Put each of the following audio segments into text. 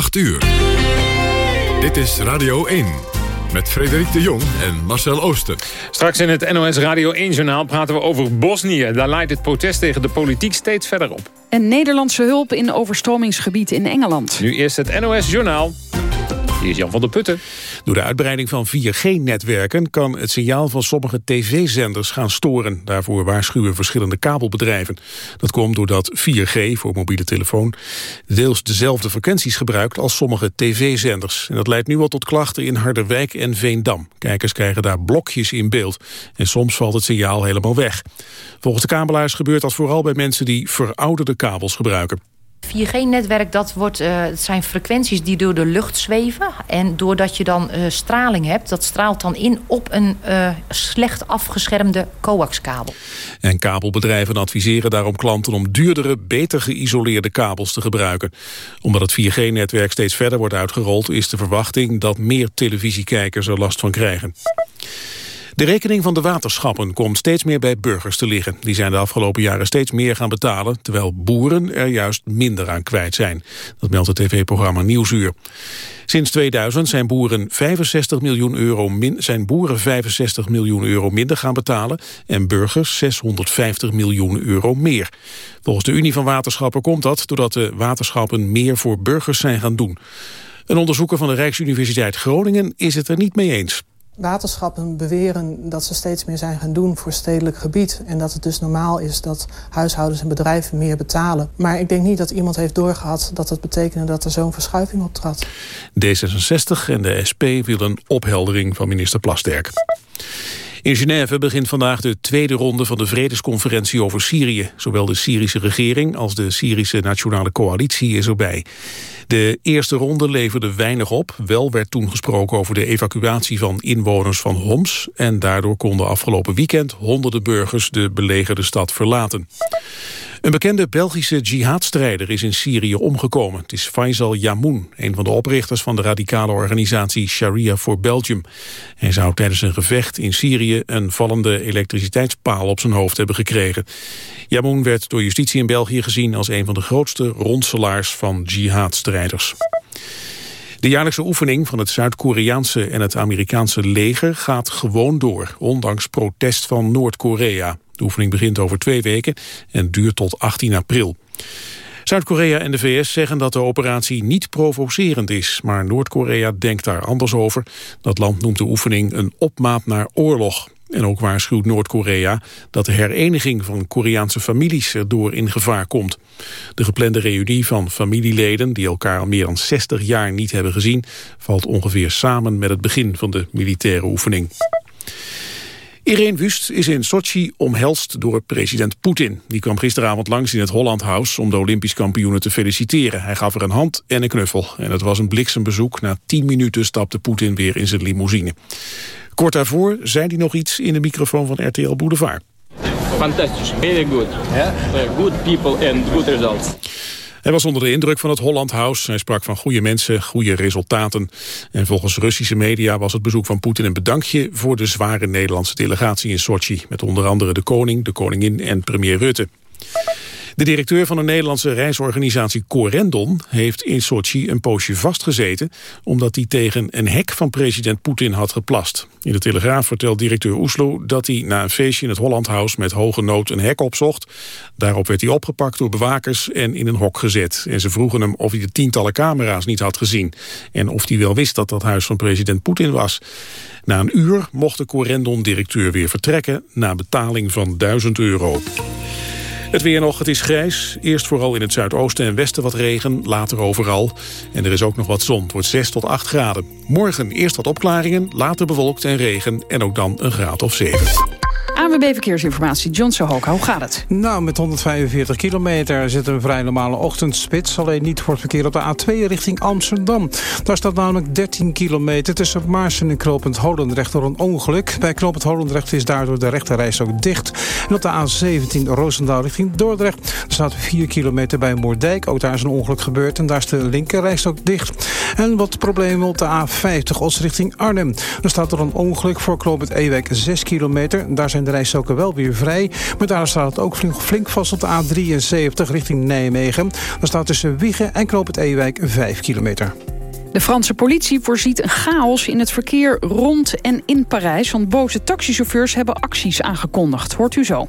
8 uur. Dit is Radio 1. Met Frederik de Jong en Marcel Ooster. Straks in het NOS Radio 1-journaal praten we over Bosnië. Daar leidt het protest tegen de politiek steeds verder op. En Nederlandse hulp in overstromingsgebied in Engeland. Nu eerst het NOS-journaal. Hier is Jan van der Putten. Door de uitbreiding van 4G-netwerken kan het signaal van sommige tv-zenders gaan storen. Daarvoor waarschuwen verschillende kabelbedrijven. Dat komt doordat 4G voor mobiele telefoon deels dezelfde frequenties gebruikt als sommige tv-zenders. En dat leidt nu al tot klachten in Harderwijk en Veendam. Kijkers krijgen daar blokjes in beeld en soms valt het signaal helemaal weg. Volgens de kabelaars gebeurt dat vooral bij mensen die verouderde kabels gebruiken. 4G-netwerk, dat wordt, uh, zijn frequenties die door de lucht zweven. En doordat je dan uh, straling hebt, dat straalt dan in op een uh, slecht afgeschermde coaxkabel. En kabelbedrijven adviseren daarom klanten om duurdere, beter geïsoleerde kabels te gebruiken. Omdat het 4G-netwerk steeds verder wordt uitgerold, is de verwachting dat meer televisiekijkers er last van krijgen. De rekening van de waterschappen komt steeds meer bij burgers te liggen. Die zijn de afgelopen jaren steeds meer gaan betalen... terwijl boeren er juist minder aan kwijt zijn. Dat meldt het tv-programma Nieuwsuur. Sinds 2000 zijn boeren 65 miljoen euro, zijn boeren 65 miljoen euro minder gaan betalen... en burgers 650 miljoen euro meer. Volgens de Unie van Waterschappen komt dat... doordat de waterschappen meer voor burgers zijn gaan doen. Een onderzoeker van de Rijksuniversiteit Groningen is het er niet mee eens. Waterschappen beweren dat ze steeds meer zijn gaan doen voor stedelijk gebied. En dat het dus normaal is dat huishoudens en bedrijven meer betalen. Maar ik denk niet dat iemand heeft doorgehad dat dat betekende dat er zo'n verschuiving optrad. D66 en de SP willen opheldering van minister Plasterk. In Genève begint vandaag de tweede ronde van de vredesconferentie over Syrië. Zowel de Syrische regering als de Syrische Nationale Coalitie is erbij. De eerste ronde leverde weinig op. Wel werd toen gesproken over de evacuatie van inwoners van Homs. En daardoor konden afgelopen weekend honderden burgers de belegerde stad verlaten. Een bekende Belgische jihadstrijder is in Syrië omgekomen. Het is Faisal Yamoun, een van de oprichters van de radicale organisatie Sharia for Belgium. Hij zou tijdens een gevecht in Syrië een vallende elektriciteitspaal op zijn hoofd hebben gekregen. Yamoun werd door justitie in België gezien als een van de grootste ronselaars van jihadstrijders. De jaarlijkse oefening van het Zuid-Koreaanse en het Amerikaanse leger gaat gewoon door, ondanks protest van Noord-Korea. De oefening begint over twee weken en duurt tot 18 april. Zuid-Korea en de VS zeggen dat de operatie niet provocerend is, maar Noord-Korea denkt daar anders over. Dat land noemt de oefening een opmaat naar oorlog. En ook waarschuwt Noord-Korea dat de hereniging van Koreaanse families erdoor in gevaar komt. De geplande reunie van familieleden die elkaar al meer dan 60 jaar niet hebben gezien... valt ongeveer samen met het begin van de militaire oefening. Irene Wust is in Sochi omhelst door president Poetin. Die kwam gisteravond langs in het Holland House om de Olympisch kampioenen te feliciteren. Hij gaf er een hand en een knuffel. En het was een bliksembezoek. Na tien minuten stapte Poetin weer in zijn limousine. Kort daarvoor zei hij nog iets in de microfoon van RTL Boulevard. Fantastisch, very good. Yeah? good people and good results. Hij was onder de indruk van het Holland House. Hij sprak van goede mensen, goede resultaten. En volgens Russische media was het bezoek van Poetin een bedankje... voor de zware Nederlandse delegatie in Sochi... met onder andere de koning, de koningin en premier Rutte. De directeur van de Nederlandse reisorganisatie Corendon heeft in Sochi een poosje vastgezeten omdat hij tegen een hek van president Poetin had geplast. In de Telegraaf vertelt directeur Oeslo dat hij na een feestje in het Holland House met hoge nood een hek opzocht. Daarop werd hij opgepakt door bewakers en in een hok gezet. En ze vroegen hem of hij de tientallen camera's niet had gezien en of hij wel wist dat dat huis van president Poetin was. Na een uur mocht de Corendon-directeur weer vertrekken na betaling van 1000 euro. Het weer nog, het is grijs. Eerst vooral in het zuidoosten en westen wat regen, later overal. En er is ook nog wat zon, het wordt 6 tot 8 graden. Morgen eerst wat opklaringen, later bewolkt en regen en ook dan een graad of 7. ANWB Verkeersinformatie, John Sohoka, hoe gaat het? Nou, met 145 kilometer zit een vrij normale ochtendspits. Alleen niet voor het verkeer op de A2 richting Amsterdam. Daar staat namelijk 13 kilometer tussen Maarsen en Knopend Holendrecht door een ongeluk. Bij Knopend Holendrecht is daardoor de rechterreis ook dicht. En op de A17 Roosendaal richting Dordrecht staat 4 kilometer bij Moordijk. Ook daar is een ongeluk gebeurd en daar is de linkerreis ook dicht. En wat problemen op de A50 Os richting Arnhem. Er staat er een ongeluk voor Knopend Ewek 6 kilometer. Daar zijn de de rijstroken wel weer vrij. Maar daar staat het ook flink, vast op de A73 richting Nijmegen. Daar staat tussen Wiegen en Knoop het Ewijk 5 kilometer. De Franse politie voorziet een chaos in het verkeer rond en in Parijs... want boze taxichauffeurs hebben acties aangekondigd. Hoort u zo.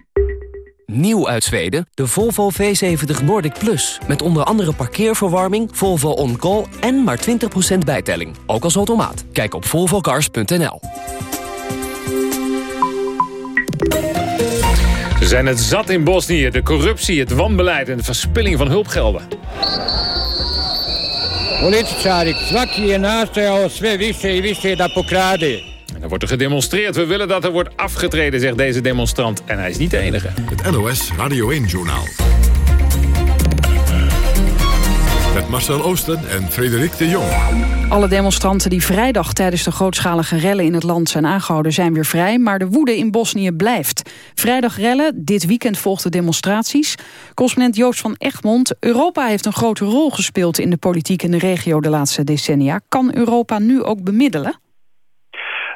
Nieuw uit Zweden, de Volvo V70 Nordic Plus. Met onder andere parkeerverwarming, Volvo On Call en maar 20% bijtelling. Ook als automaat. Kijk op volvocars.nl. Ze zijn het zat in Bosnië. De corruptie, het wanbeleid en de verspilling van hulpgelden. Političari, svaki je nastojao sve više i više da pokrade. Er wordt er gedemonstreerd. We willen dat er wordt afgetreden, zegt deze demonstrant. En hij is niet de enige. Het NOS Radio 1-journaal. Met Marcel Oosten en Frederik de Jong. Alle demonstranten die vrijdag tijdens de grootschalige rellen in het land zijn aangehouden zijn weer vrij, maar de woede in Bosnië blijft. Vrijdag rellen, dit weekend volgden demonstraties. Correspondent Joost van Egmond, Europa heeft een grote rol gespeeld in de politiek in de regio de laatste decennia. Kan Europa nu ook bemiddelen?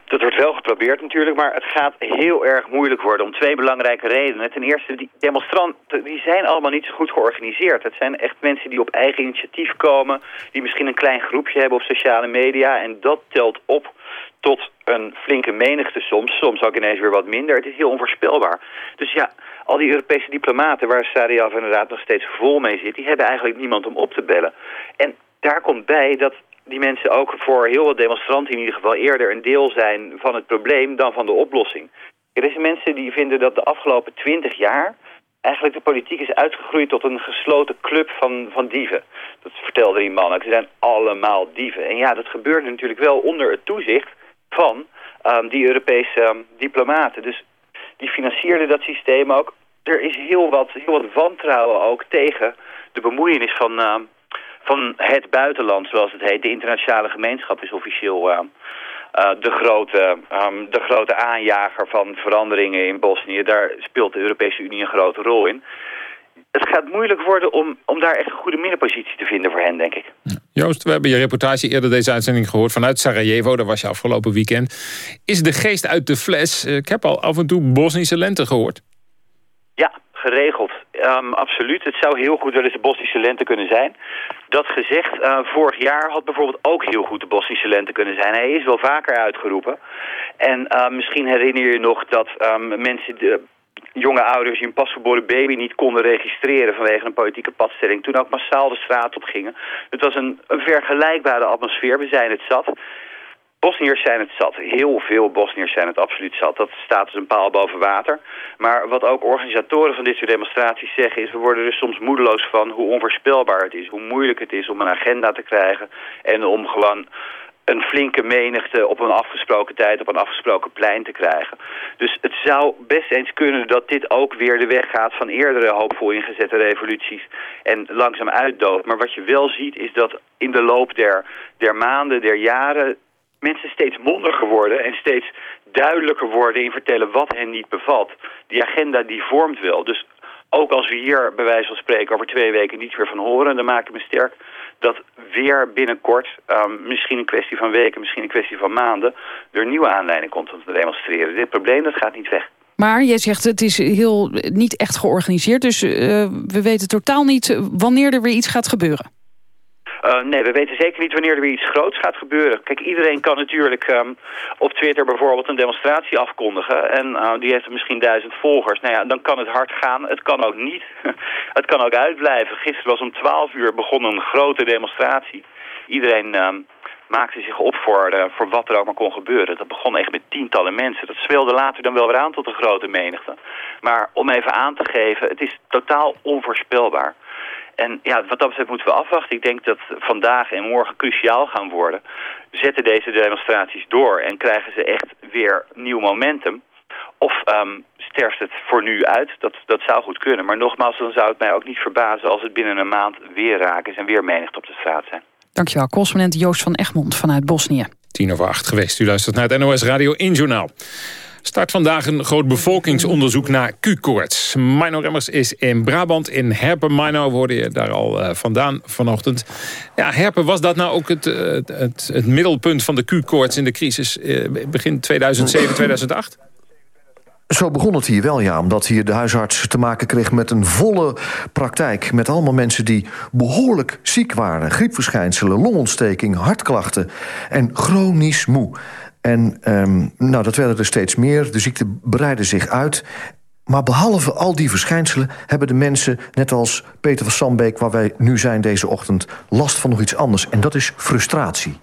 Dat wordt wel geprobeerd natuurlijk, maar het gaat heel erg moeilijk worden om twee belangrijke redenen. Ten eerste, die demonstranten die zijn allemaal niet zo goed georganiseerd. Het zijn echt mensen die op eigen initiatief komen, die misschien een klein groepje hebben op sociale media. En dat telt op tot een flinke menigte soms, soms ook ineens weer wat minder. Het is heel onvoorspelbaar. Dus ja, al die Europese diplomaten waar Sariaf inderdaad nog steeds vol mee zit, die hebben eigenlijk niemand om op te bellen. En daar komt bij dat die mensen ook voor heel wat demonstranten in ieder geval eerder een deel zijn van het probleem dan van de oplossing. Er zijn mensen die vinden dat de afgelopen twintig jaar eigenlijk de politiek is uitgegroeid tot een gesloten club van, van dieven. Dat vertelde die man. Ze zijn allemaal dieven. En ja, dat gebeurt natuurlijk wel onder het toezicht van um, die Europese um, diplomaten. Dus die financierden dat systeem ook. Er is heel wat, heel wat wantrouwen ook tegen de bemoeienis van, uh, van het buitenland, zoals het heet. De internationale gemeenschap is officieel uh, uh, de, grote, um, de grote aanjager van veranderingen in Bosnië. Daar speelt de Europese Unie een grote rol in. Het gaat moeilijk worden om, om daar echt een goede middenpositie te vinden voor hen, denk ik. Joost, we hebben je reportage eerder deze uitzending gehoord vanuit Sarajevo. Daar was je afgelopen weekend. Is de geest uit de fles? Ik heb al af en toe Bosnische lente gehoord. Ja, geregeld. Um, absoluut. Het zou heel goed wel eens de Bosnische lente kunnen zijn. Dat gezegd, uh, vorig jaar had bijvoorbeeld ook heel goed de Bosnische lente kunnen zijn. Hij is wel vaker uitgeroepen. En uh, misschien herinner je nog dat um, mensen... De, jonge ouders die een pasgeboren baby niet konden registreren vanwege een politieke padstelling. Toen ook massaal de straat op gingen. Het was een vergelijkbare atmosfeer. We zijn het zat. Bosniërs zijn het zat. Heel veel Bosniërs zijn het absoluut zat. Dat staat dus een paal boven water. Maar wat ook organisatoren van dit soort demonstraties zeggen... is we worden er soms moedeloos van hoe onvoorspelbaar het is. Hoe moeilijk het is om een agenda te krijgen. En om gewoon een flinke menigte op een afgesproken tijd op een afgesproken plein te krijgen. Dus het zou best eens kunnen dat dit ook weer de weg gaat van eerdere hoopvol ingezette revoluties en langzaam uitdooft. Maar wat je wel ziet is dat in de loop der, der maanden, der jaren mensen steeds mondiger worden en steeds duidelijker worden in vertellen wat hen niet bevalt. Die agenda die vormt wel. Dus ook als we hier bij wijze van spreken over twee weken niets meer van horen, dan maak ik me sterk dat weer binnenkort, um, misschien een kwestie van weken, misschien een kwestie van maanden, er nieuwe aanleiding komt om te demonstreren. Dit probleem dat gaat niet weg. Maar jij zegt het is heel niet echt georganiseerd, dus uh, we weten totaal niet wanneer er weer iets gaat gebeuren. Uh, nee, we weten zeker niet wanneer er weer iets groots gaat gebeuren. Kijk, iedereen kan natuurlijk um, op Twitter bijvoorbeeld een demonstratie afkondigen. En uh, die heeft misschien duizend volgers. Nou ja, dan kan het hard gaan. Het kan ook niet. het kan ook uitblijven. Gisteren was om 12 uur begonnen een grote demonstratie. Iedereen um, maakte zich op voor, uh, voor wat er ook maar kon gebeuren. Dat begon echt met tientallen mensen. Dat speelde later dan wel weer aan tot een grote menigte. Maar om even aan te geven, het is totaal onvoorspelbaar. En ja, wat dat betreft moeten we afwachten. Ik denk dat vandaag en morgen cruciaal gaan worden. Zetten deze demonstraties door en krijgen ze echt weer nieuw momentum. Of um, sterft het voor nu uit. Dat, dat zou goed kunnen. Maar nogmaals, dan zou het mij ook niet verbazen... als het binnen een maand weer raken is en weer menigte op de straat zijn. Dankjewel, correspondent Joost van Egmond vanuit Bosnië. Tien over acht geweest. U luistert naar het NOS Radio 1 Journaal. Start vandaag een groot bevolkingsonderzoek naar Q-koorts. Mino Remmers is in Brabant, in Herpen. Mino hoorde je daar al uh, vandaan vanochtend. Ja, Herpen, was dat nou ook het, uh, het, het, middelpunt van de Q-koorts in de crisis uh, begin 2007, 2008? Zo begon het hier wel, ja. Omdat hier de huisarts te maken kreeg met een volle praktijk. Met allemaal mensen die behoorlijk ziek waren. Griepverschijnselen, longontsteking, hartklachten en chronisch moe. En um, nou, dat werden er steeds meer. De ziekte breidde zich uit. Maar behalve al die verschijnselen hebben de mensen... net als Peter van Sambeek, waar wij nu zijn deze ochtend... last van nog iets anders. En dat is frustratie.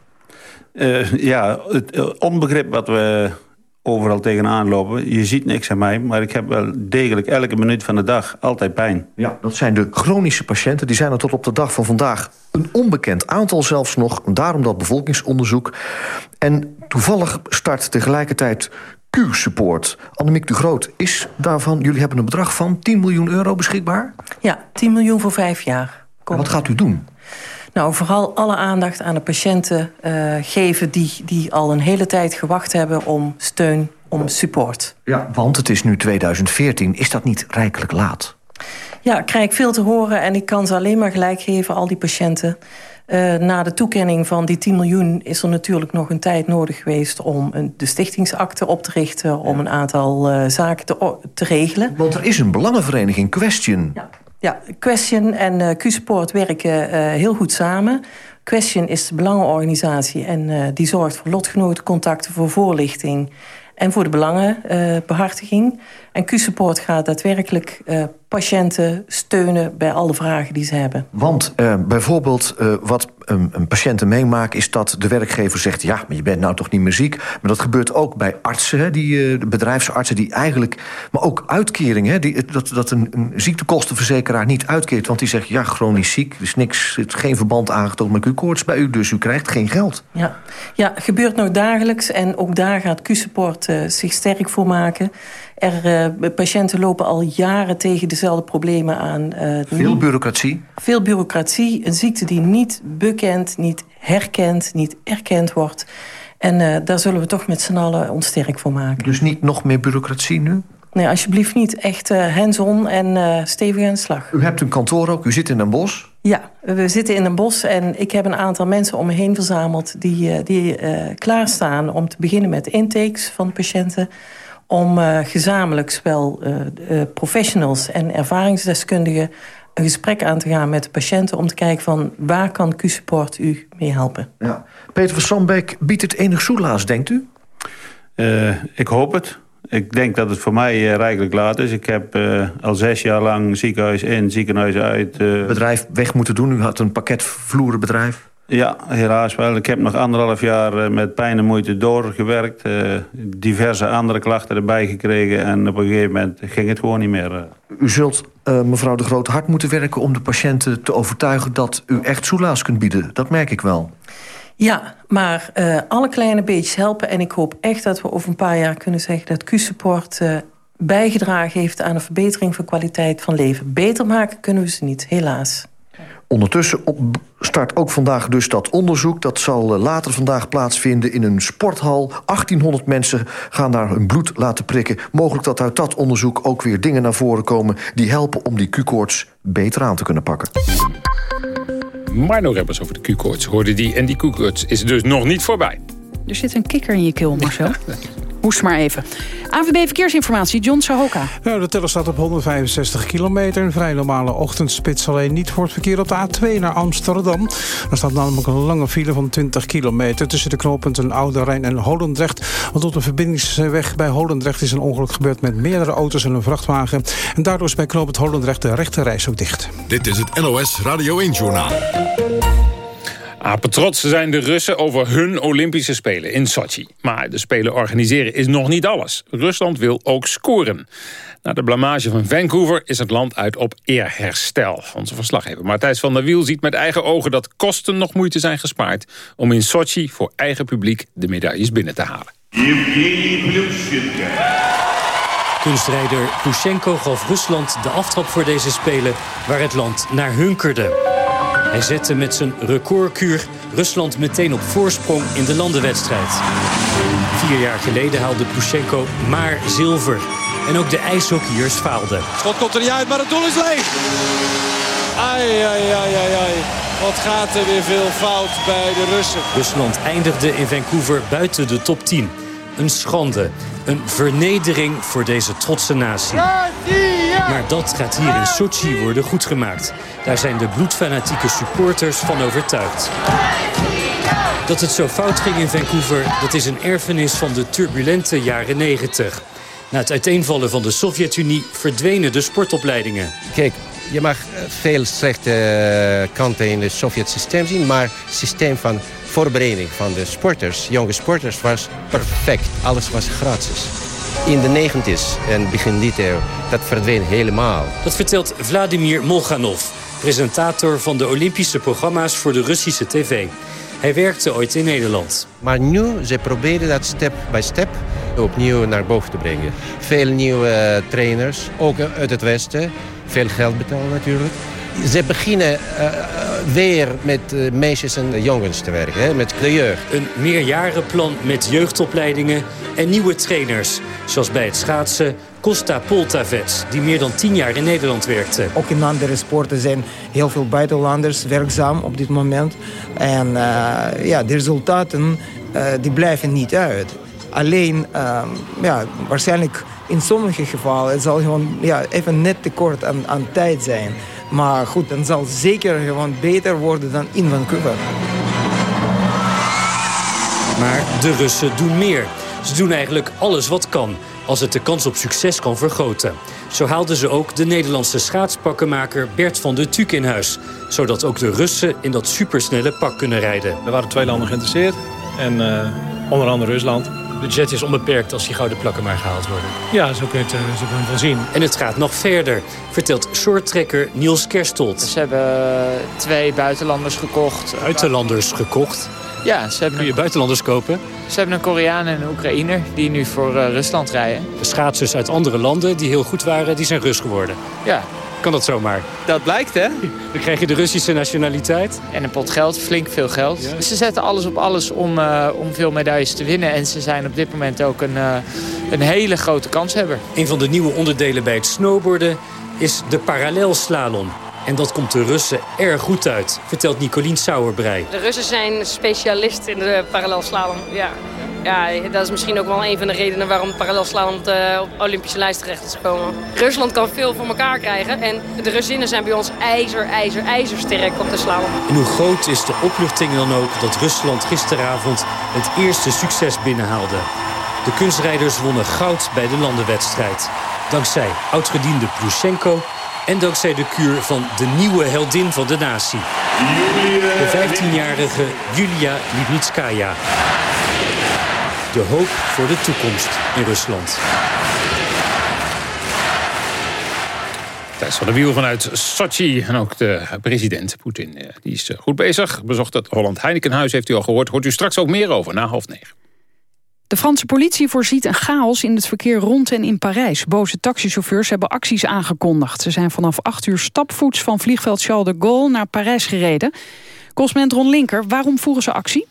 Uh, ja, het uh, onbegrip wat we overal tegenaan lopen. Je ziet niks aan mij, maar ik heb wel degelijk elke minuut van de dag altijd pijn. Ja, dat zijn de chronische patiënten. Die zijn er tot op de dag van vandaag een onbekend aantal zelfs nog. Daarom dat bevolkingsonderzoek. En toevallig start tegelijkertijd Q-support. Annemiek de Groot, is daarvan... jullie hebben een bedrag van 10 miljoen euro beschikbaar? Ja, 10 miljoen voor vijf jaar. Kom. Wat gaat u doen? Nou, vooral alle aandacht aan de patiënten uh, geven... Die, die al een hele tijd gewacht hebben om steun, om support. Ja, want het is nu 2014. Is dat niet rijkelijk laat? Ja, ik krijg veel te horen en ik kan ze alleen maar gelijk geven, al die patiënten. Uh, na de toekenning van die 10 miljoen is er natuurlijk nog een tijd nodig geweest... om een, de stichtingsakte op te richten, om een aantal uh, zaken te, te regelen. Want er is een belangenvereniging, Question. Ja. Ja, Question en uh, Q-Support werken uh, heel goed samen. Question is de belangenorganisatie en die zorgt voor lotgenotencontacten, voor voorlichting en voor de belangenbehartiging. en Q-Support gaat daadwerkelijk patiënten steunen bij alle vragen die ze hebben. Want uh, bijvoorbeeld uh, wat een patiënten meemaakt... is dat de werkgever zegt... ja, maar je bent nou toch niet meer ziek. Maar dat gebeurt ook bij artsen, die, de bedrijfsartsen... die eigenlijk, maar ook uitkeringen... Die, dat, dat een, een ziektekostenverzekeraar niet uitkeert. Want die zegt, ja, chronisch ziek, er is niks, is geen verband aangetoond met Q-koorts bij u... dus u krijgt geen geld. Ja, ja gebeurt nog dagelijks en ook daar gaat Q-support zich sterk voor maken... Er, uh, patiënten lopen al jaren tegen dezelfde problemen aan. Uh, veel bureaucratie? Veel bureaucratie. Een ziekte die niet bekend, niet herkend, niet erkend wordt. En uh, daar zullen we toch met z'n allen ons sterk voor maken. Dus niet nog meer bureaucratie nu? Nee, alsjeblieft niet. Echt hands-on en stevig aan de slag. U hebt een kantoor ook, u zit in een bos? Ja, we zitten in een bos en ik heb een aantal mensen om me heen verzameld... die, die klaarstaan om te beginnen met intakes van patiënten om uh, gezamenlijk zowel uh, uh, professionals en ervaringsdeskundigen een gesprek aan te gaan met de patiënten... om te kijken van waar kan Q-Support u mee helpen. Ja. Peter van Sambeek, biedt het enig soelaas, denkt u? ik hoop het. Ik denk dat het voor mij rijkelijk laat is. Ik heb al zes jaar lang ziekenhuis in, ziekenhuis uit... Bedrijf weg moeten doen. U had een pakketvloerenbedrijf. Ja, helaas wel. Ik heb nog anderhalf jaar met pijn en moeite doorgewerkt. Uh, diverse andere klachten erbij gekregen. En op een gegeven moment ging het gewoon niet meer. U zult, uh, mevrouw de Groot, hard moeten werken om de patiënten te overtuigen... dat u echt soelaas kunt bieden. Dat merk ik wel. Ja, maar uh, alle kleine beetjes helpen. En ik hoop echt dat we over een paar jaar kunnen zeggen... dat Q-support uh, bijgedragen heeft aan een verbetering van kwaliteit van leven. Beter maken kunnen we ze niet, helaas. Ondertussen op start ook vandaag dus dat onderzoek. Dat zal eh, later vandaag plaatsvinden in een sporthal. 1800 mensen gaan daar hun bloed laten prikken. Mogelijk dat uit dat onderzoek ook weer dingen naar voren komen... die helpen om die Q-koorts beter aan te kunnen pakken. nog Rebbers over de Q-koorts hoorde die. En die Q-koorts is dus nog niet voorbij. Er zit een kikker in je keel, Marcel. Hoest maar even. AVB Verkeersinformatie, John Sahoka. Ja, de teller staat op 165 kilometer. Een vrij normale ochtendspits alleen niet voor het verkeer op de A2 naar Amsterdam. Er staat namelijk een lange file van 20 kilometer... tussen de knooppunten Oude Rijn en Holendrecht. Want op de verbindingsweg bij Holendrecht is een ongeluk gebeurd... met meerdere auto's en een vrachtwagen. En daardoor is bij knooppunt Holendrecht de rechte reis ook dicht. Dit is het NOS Radio 1-journaal. Apetrots zijn de Russen over hun Olympische Spelen in Sochi. Maar de Spelen organiseren is nog niet alles. Rusland wil ook scoren. Na de blamage van Vancouver is het land uit op eerherstel. Onze verslaggever Martijs van der Wiel ziet met eigen ogen... dat kosten nog moeite zijn gespaard... om in Sochi voor eigen publiek de medailles binnen te halen. Kunstrijder Pushenko gaf Rusland de aftrap voor deze Spelen... waar het land naar hunkerde. Hij zette met zijn recordkuur Rusland meteen op voorsprong in de landenwedstrijd. Vier jaar geleden haalde Pushenko maar zilver. En ook de ijshockeyers faalden. Schot komt er niet uit, maar het doel is leeg. Ai, ai, ai, ai, ai. Wat gaat er weer veel fout bij de Russen. Rusland eindigde in Vancouver buiten de top 10. Een schande. Een vernedering voor deze trotse natie. Maar dat gaat hier in Sochi worden goedgemaakt. Daar zijn de bloedfanatieke supporters van overtuigd. Dat het zo fout ging in Vancouver, dat is een erfenis van de turbulente jaren 90. Na het uiteenvallen van de Sovjet-Unie verdwenen de sportopleidingen. Kijk, je mag eh, veel slechte eh, kanten in het Sovjet-systeem zien... maar het systeem van voorbereiding van de sporters, jonge sporters, was perfect. Alles was gratis. In de 90 en begin dit eeuw, dat verdween helemaal. Dat vertelt Vladimir Molganov, presentator van de Olympische programma's voor de Russische tv. Hij werkte ooit in Nederland. Maar nu, ze proberen dat step by step opnieuw naar boven te brengen. Veel nieuwe eh, trainers, ook uit het Westen. Veel geld betalen natuurlijk. Ze beginnen uh, weer met uh, meisjes en jongens te werken, hè, met de jeugd. Een meerjarenplan met jeugdopleidingen en nieuwe trainers. Zoals bij het schaatsen Costa Poltavets, die meer dan tien jaar in Nederland werkte. Ook in andere sporten zijn heel veel buitenlanders werkzaam op dit moment. En uh, ja, de resultaten die blijven niet uit. Alleen, ehm, ja, waarschijnlijk in sommige gevallen... het zal gewoon ja, even net tekort aan, aan tijd zijn. Maar goed, dan zal zeker gewoon beter worden dan in Vancouver. Maar de Russen doen meer. Ze doen eigenlijk alles wat kan als het de kans op succes kan vergroten. Zo haalden ze ook de Nederlandse schaatspakkenmaker Bert van de Tuuk in huis. Zodat ook de Russen in dat supersnelle pak kunnen rijden. Er waren twee landen geïnteresseerd. En uh, onder andere Rusland budget is onbeperkt als die gouden plakken maar gehaald worden. Ja, zo kun je het, eh, zo kun je het wel zien. En het gaat nog verder, vertelt shorttrekker Niels Kerstold. Ze hebben twee buitenlanders gekocht. Buitenlanders gekocht? Ja, ze hebben... Kun je buitenlanders kopen? Ze hebben een Koreaan en een Oekraïner die nu voor uh, Rusland rijden. De schaatsers uit andere landen die heel goed waren, die zijn Rus geworden. Ja, kan dat zomaar? Dat blijkt, hè? Dan krijg je de Russische nationaliteit. En een pot geld, flink veel geld. Ze zetten alles op alles om, uh, om veel medailles te winnen. En ze zijn op dit moment ook een, uh, een hele grote kanshebber. Een van de nieuwe onderdelen bij het snowboarden is de parallelslalom. En dat komt de Russen erg goed uit, vertelt Nicolien Sauerbrei. De Russen zijn specialist in de parallelslalom, ja. Ja, dat is misschien ook wel een van de redenen waarom parallelslalom op de Olympische lijst terecht is gekomen. Rusland kan veel voor elkaar krijgen en de Russinnen zijn bij ons ijzer, ijzer, ijzersterk op de slalom. En hoe groot is de opluchting dan ook dat Rusland gisteravond het eerste succes binnenhaalde? De kunstrijders wonnen goud bij de landenwedstrijd. Dankzij oudgediende Plushenko en dankzij de kuur van de nieuwe heldin van de natie. De 15-jarige Julia Lipnitskaya. De hoop voor de toekomst in Rusland. Thijs van de Wiel vanuit Sochi. En ook de president Poetin, eh, die is eh, goed bezig. Bezocht het Holland Heinekenhuis, heeft u al gehoord. Hoort u straks ook meer over, na half negen. De Franse politie voorziet een chaos in het verkeer rond en in Parijs. Boze taxichauffeurs hebben acties aangekondigd. Ze zijn vanaf 8 uur stapvoets van vliegveld Charles de Gaulle naar Parijs gereden. Correspondent Ron Linker, waarom voeren ze actie?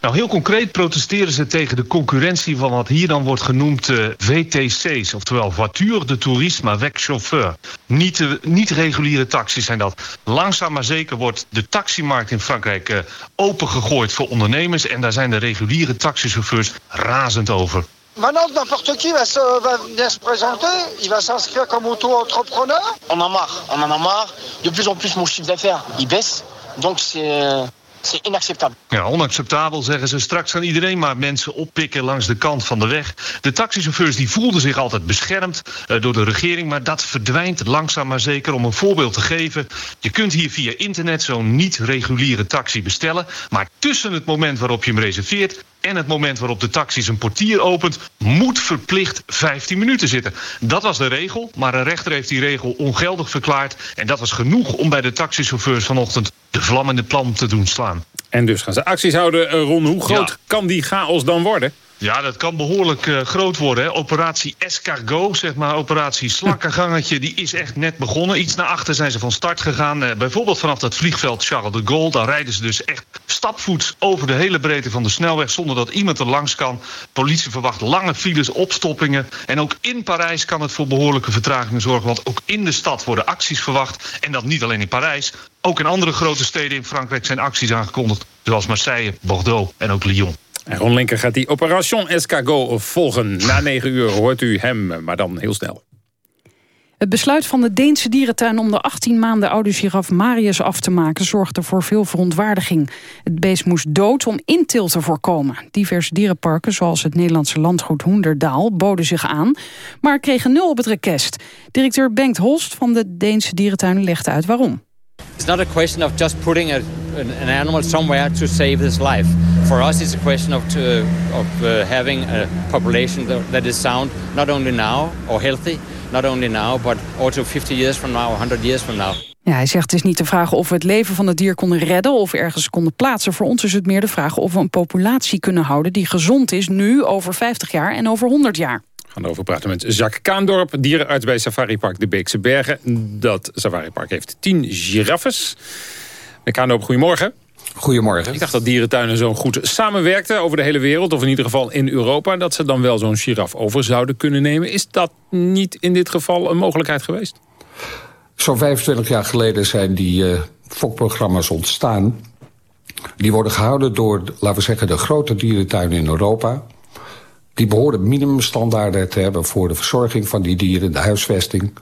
Nou, heel concreet protesteren ze tegen de concurrentie van wat hier dan wordt genoemd uh, VTC's. Oftewel voiture de toerisme avec chauffeur. Niet, uh, niet reguliere taxis zijn dat. Langzaam maar zeker wordt de taximarkt in Frankrijk uh, opengegooid voor ondernemers. En daar zijn de reguliere taxichauffeurs razend over. Maintenant, n'importe qui va, se, va venir se présenter, il va s'inscrire comme auto-entrepreneur. On en a marre, on en a marre. De plus en plus, mon chiffre d'affaires, il baisse. Donc c'est... C'est inacceptabel. Ja, onacceptabel zeggen ze. Straks gaan iedereen maar mensen oppikken langs de kant van de weg. De taxichauffeurs die voelden zich altijd beschermd uh, door de regering... maar dat verdwijnt langzaam maar zeker. Om een voorbeeld te geven... je kunt hier via internet zo'n niet-reguliere taxi bestellen... maar tussen het moment waarop je hem reserveert... en het moment waarop de taxi zijn portier opent... moet verplicht 15 minuten zitten. Dat was de regel, maar een rechter heeft die regel ongeldig verklaard... en dat was genoeg om bij de taxichauffeurs vanochtend... de vlammende plan te doen slaan. En dus gaan ze acties houden. Ron, hoe groot ja. kan die chaos dan worden? Ja, dat kan behoorlijk uh, groot worden. Hè. Operatie Escargot, zeg maar, operatie Slakkengangetje... die is echt net begonnen. Iets naar achter zijn ze van start gegaan. Uh, bijvoorbeeld vanaf dat vliegveld Charles de Gaulle. Dan rijden ze dus echt stapvoets over de hele breedte van de snelweg... zonder dat iemand er langs kan. Politie verwacht lange files, opstoppingen. En ook in Parijs kan het voor behoorlijke vertragingen zorgen... want ook in de stad worden acties verwacht. En dat niet alleen in Parijs. Ook in andere grote steden in Frankrijk zijn acties aangekondigd. Zoals Marseille, Bordeaux en ook Lyon. En Ron Linker gaat die Operation Escargot volgen. Na negen uur hoort u hem, maar dan heel snel. Het besluit van de Deense dierentuin om de 18 maanden oude giraf Marius af te maken... zorgde voor veel verontwaardiging. Het beest moest dood om intil te voorkomen. Diverse dierenparken, zoals het Nederlandse landgoed Hoenderdaal... boden zich aan, maar kregen nul op het request. Directeur Bengt Holst van de Deense dierentuin legde uit waarom. It's not a question of just putting a, an animal somewhere to save his life. For us, it's a question of, to, of uh, having a population that is sound, not only now or healthy, not only now, but also 50 years from now, 100 years from now. Ja, hij zegt het is niet de vraag of we het leven van het dier konden redden... of ergens konden plaatsen. Voor ons is het meer de vraag of we een populatie kunnen houden... die gezond is nu, over 50 jaar en over 100 jaar. We gaan over praten met Jacques Kaandorp, dierenarts bij Safari Park de Beekse Bergen. Dat Safari Park heeft tien giraffes. Meneer Kaandorp, goedemorgen. Goedemorgen. Ik dacht dat dierentuinen zo goed samenwerkten over de hele wereld... of in ieder geval in Europa... dat ze dan wel zo'n giraf over zouden kunnen nemen. Is dat niet in dit geval een mogelijkheid geweest? Zo'n 25 jaar geleden zijn die uh, fokprogramma's ontstaan. Die worden gehouden door, laten we zeggen, de grote dierentuinen in Europa... Die behoren minimumstandaarden te hebben voor de verzorging van die dieren, de huisvesting.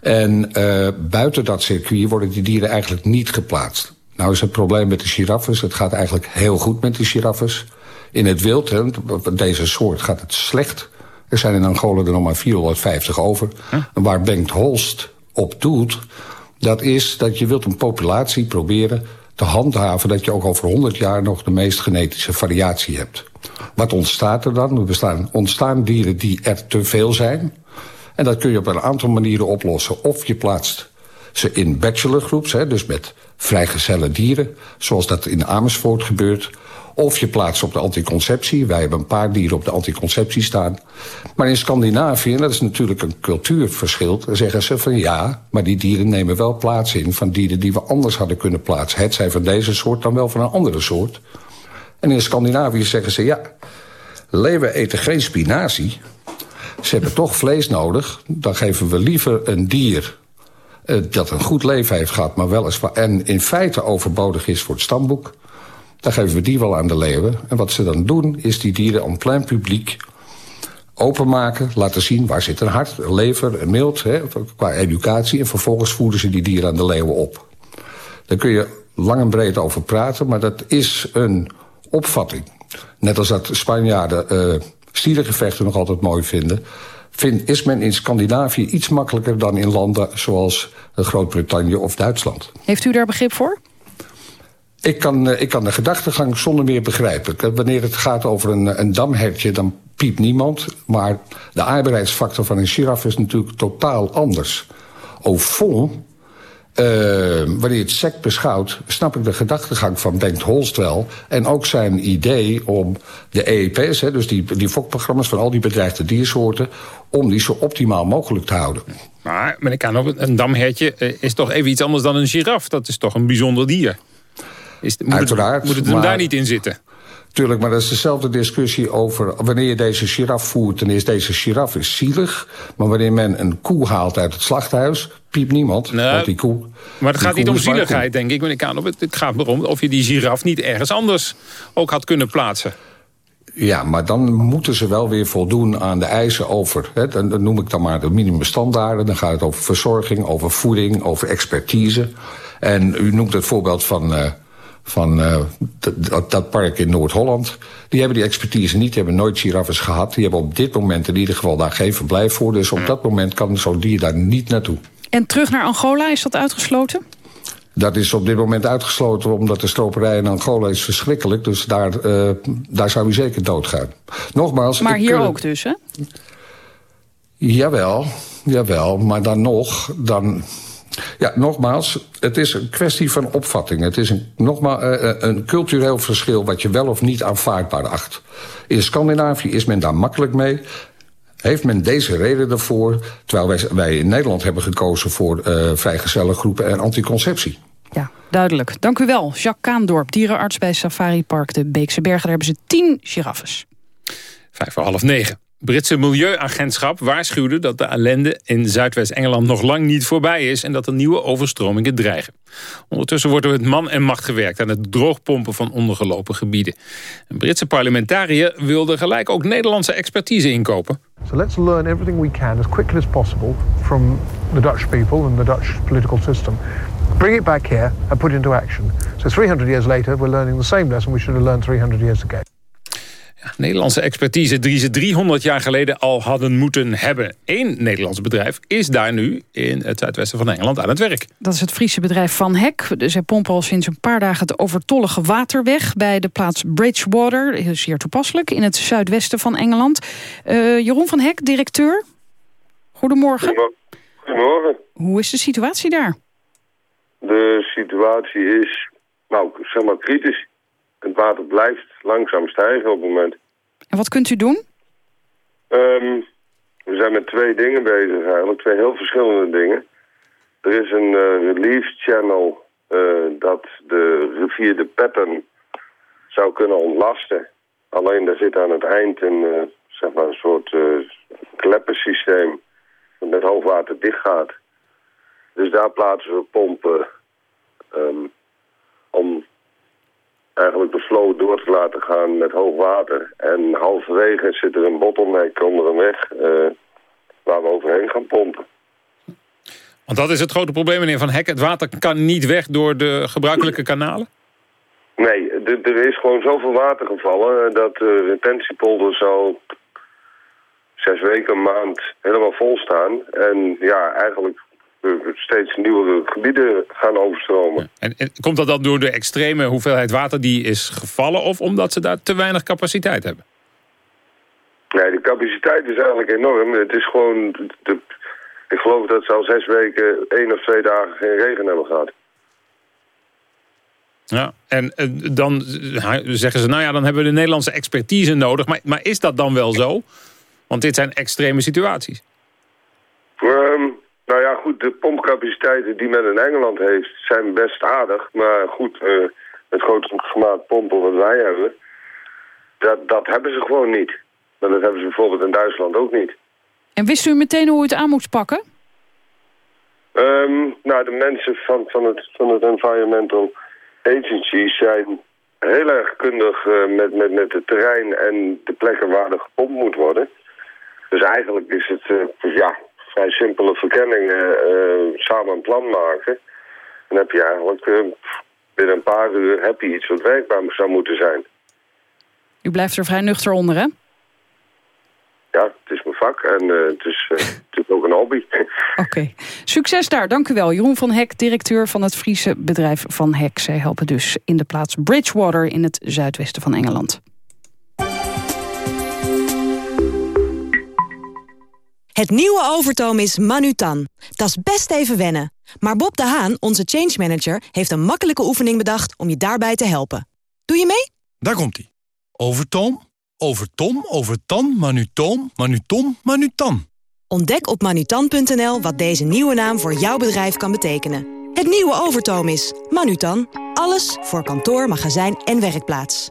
En uh, buiten dat circuit worden die dieren eigenlijk niet geplaatst. Nou is het probleem met de giraffes, het gaat eigenlijk heel goed met de giraffes. In het wild, hè, deze soort, gaat het slecht. Er zijn in Angola er nog maar 450 over. Huh? En waar Bengt Holst op doet, dat is dat je wilt een populatie proberen te handhaven... dat je ook over 100 jaar nog de meest genetische variatie hebt. Wat ontstaat er dan? Er bestaan, ontstaan dieren die er te veel zijn. En dat kun je op een aantal manieren oplossen. Of je plaatst ze in bachelorgroeps, hè, dus met vrijgezelle dieren... zoals dat in Amersfoort gebeurt. Of je plaatst op de anticonceptie. Wij hebben een paar dieren op de anticonceptie staan. Maar in Scandinavië, dat is natuurlijk een cultuurverschil... zeggen ze van ja, maar die dieren nemen wel plaats in... van dieren die we anders hadden kunnen plaatsen. Het zijn van deze soort dan wel van een andere soort... En in Scandinavië zeggen ze, ja, leeuwen eten geen spinazie. Ze hebben toch vlees nodig. Dan geven we liever een dier dat een goed leven heeft gehad... maar wel eens en in feite overbodig is voor het stamboek. Dan geven we die wel aan de leeuwen. En wat ze dan doen, is die dieren aan plein publiek openmaken, laten zien waar zit een hart, een lever, een mild, qua educatie. En vervolgens voeden ze die dieren aan de leeuwen op. Daar kun je lang en breed over praten, maar dat is een opvatting. Net als dat Spanjaarden uh, stierengevechten nog altijd mooi vinden... Vind, is men in Scandinavië iets makkelijker dan in landen zoals Groot-Brittannië of Duitsland. Heeft u daar begrip voor? Ik kan, uh, ik kan de gedachtegang zonder meer begrijpen. Wanneer het gaat over een, een damhertje, dan piept niemand. Maar de aardbaarheidsfactor van een giraf is natuurlijk totaal anders. au fond uh, wanneer je het sec beschouwt, snap ik de gedachtegang van Bengt Holst wel. En ook zijn idee om de EEP's, hè, dus die, die fokprogramma's van al die bedreigde diersoorten... om die zo optimaal mogelijk te houden. Maar meneer Kano, een damhertje eh, is toch even iets anders dan een giraf. Dat is toch een bijzonder dier? Is, moet Uiteraard. Het, moet het hem daar niet in zitten? Tuurlijk, maar dat is dezelfde discussie over... wanneer je deze giraf voert, dan is deze giraf is zielig. Maar wanneer men een koe haalt uit het slachthuis... piept niemand, Nee, want die koe... Maar het gaat niet om zieligheid, denk ik. meneer Kano. Het het gaat erom of je die giraf niet ergens anders ook had kunnen plaatsen. Ja, maar dan moeten ze wel weer voldoen aan de eisen over... Hè, dan, dan noem ik dan maar de minimumstandaarden. Dan gaat het over verzorging, over voeding, over expertise. En u noemt het voorbeeld van, eh, van eh, dat, park in Noord-Holland. Die hebben die expertise niet, die hebben nooit giraffes gehad. Die hebben op dit moment in ieder geval daar geen verblijf voor. Dus op dat moment kan zo'n dier daar niet naartoe. En terug naar Angola, is dat uitgesloten? Dat is op dit moment uitgesloten omdat de stroperij in Angola is verschrikkelijk. Dus daar, eh, daar zou u zeker doodgaan. Nogmaals... Maar hier kun- ook dus, hè? Jawel, jawel, maar dan nog, dan... Ja, nogmaals, het is een kwestie van opvatting. Het is een, nogmaals, eh, eh, een cultureel verschil wat je wel of niet aanvaardbaar acht. In Scandinavië is men daar makkelijk mee. Heeft men deze reden ervoor, terwijl wij, wij in Nederland hebben gekozen voor uh, vrijgezellengroepen en anticonceptie. Ja, duidelijk. Dank u wel. Jacques Kaandorp, dierenarts bij Safari Park de Beekse Bergen. Daar hebben ze tien giraffes. Vijf voor half negen. Britse Milieuagentschap waarschuwde dat de ellende in Zuidwest-Engeland nog lang niet voorbij is en dat er nieuwe overstromingen dreigen. Ondertussen wordt er met man en macht gewerkt aan het droogpompen van ondergelopen gebieden. Een Britse parlementariër wilde gelijk ook Nederlandse expertise inkopen. So let's learn everything we can as quickly as possible from the Dutch people and the Dutch political system. Bring it back here and put it into action. So 300 years later, we're learning the same lesson we should have learned 300 years ago. Nederlandse expertise die ze 300 jaar geleden al hadden moeten hebben. Eén Nederlands bedrijf is daar nu in het zuidwesten van Engeland aan het werk. Dat is het Friese bedrijf Van Hek. Zij pompen al sinds een paar dagen het overtollige water weg... bij de plaats Bridgewater, Heel zeer toepasselijk, in het zuidwesten van Engeland. Eh, Jeroen van Hek, directeur. Goedemorgen. Goedemorgen. Hoe is de situatie daar? De situatie is, nou, zeg maar kritisch. Het water blijft langzaam stijgen op het moment. En wat kunt u doen? Ehm, we zijn met twee dingen bezig eigenlijk, twee heel verschillende dingen. Er is een eh, relief channel eh, dat de rivier de Petten zou kunnen ontlasten. Alleen daar zit aan het eind een, eh, zeg maar een soort kleppensysteem dat met hoogwater dicht gaat. Dus daar plaatsen we pompen ehm, om eigenlijk de flow door te laten gaan met hoog water. En halverwege zit er een bottleneck onder een weg eh, waar we overheen gaan pompen. Want dat is het grote probleem, meneer Van Hek. Het water kan niet weg door de gebruikelijke kanalen. Nee, er is gewoon zoveel water gevallen eh, dat de retentiepolder zo zes weken, een maand helemaal vol staan. En ja, eigenlijk steeds nieuwere gebieden gaan overstromen. En, en komt dat dan door de extreme hoeveelheid water die is gevallen... of omdat ze daar te weinig capaciteit hebben? Nee, de capaciteit is eigenlijk enorm. Het is gewoon... De, ik geloof dat ze al zes weken, één of twee dagen geen regen hebben gehad. Ja, en eh, dan eh, zeggen ze, nou ja, dan hebben we de Nederlandse expertise nodig. Maar, maar is dat dan wel zo? Want dit zijn extreme situaties. Ehm, nou ja, goed, de pompcapaciteiten die men in Engeland heeft zijn best aardig. Maar goed, eh, het grote formaat pompen wat wij hebben, dat, dat hebben ze gewoon niet. Maar dat hebben ze bijvoorbeeld in Duitsland ook niet. En wist u meteen hoe u het aan moest pakken? Ehm, nou, de mensen van, van, het, van het Environmental Agency zijn heel erg kundig eh, met, met, met het terrein en de plekken waar er gepompt moet worden. Dus eigenlijk is het eh, ja, vrij simpele verkenningen eh, samen een plan maken. Dan heb je eigenlijk eh, binnen een paar uur heb je iets wat werkbaar zou moeten zijn. U blijft er vrij nuchter onder, hè? Ja, het is mijn vak en eh, het, is, het is ook een hobby. Oké. Succes daar, dank u wel. Jeroen van Hek, directeur van het Friese bedrijf Van Hek. Zij helpen dus in de plaats Bridgewater in het zuidwesten van Engeland. Het nieuwe Overtoom is Manutan. Dat is best even wennen. Maar Bob de Haan, onze change manager, heeft een makkelijke oefening bedacht om je daarbij te helpen. Doe je mee? Daar komt-ie. Overtoom, overtom, overtan, manutoom, manutom, manutan. Ontdek op manutan.nl wat deze nieuwe naam voor jouw bedrijf kan betekenen. Het nieuwe Overtoom is Manutan. Alles voor kantoor, magazijn en werkplaats.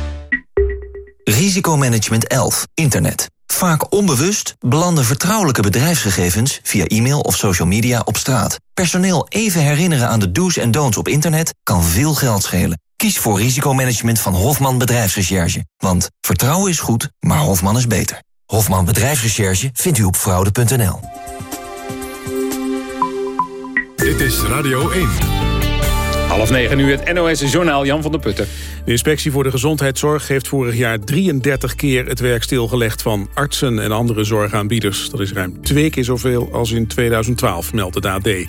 Risicomanagement 11. Internet. Vaak onbewust belanden vertrouwelijke bedrijfsgegevens via e-mail of social media op straat. Personeel even herinneren aan de do's en don'ts op internet kan veel geld schelen. Kies voor risicomanagement van Hofman Bedrijfsrecherche. Want vertrouwen is goed, maar Hofman is beter. Hofman Bedrijfsrecherche vindt u op fraude.nl. Dit is Radio 1. Half negen nu het NOS-journaal Jan van der Putten. De Inspectie voor de Gezondheidszorg heeft vorig jaar 33 keer het werk stilgelegd van artsen en andere zorgaanbieders. Dat is ruim twee keer zoveel als in 2012, meldt het AD. De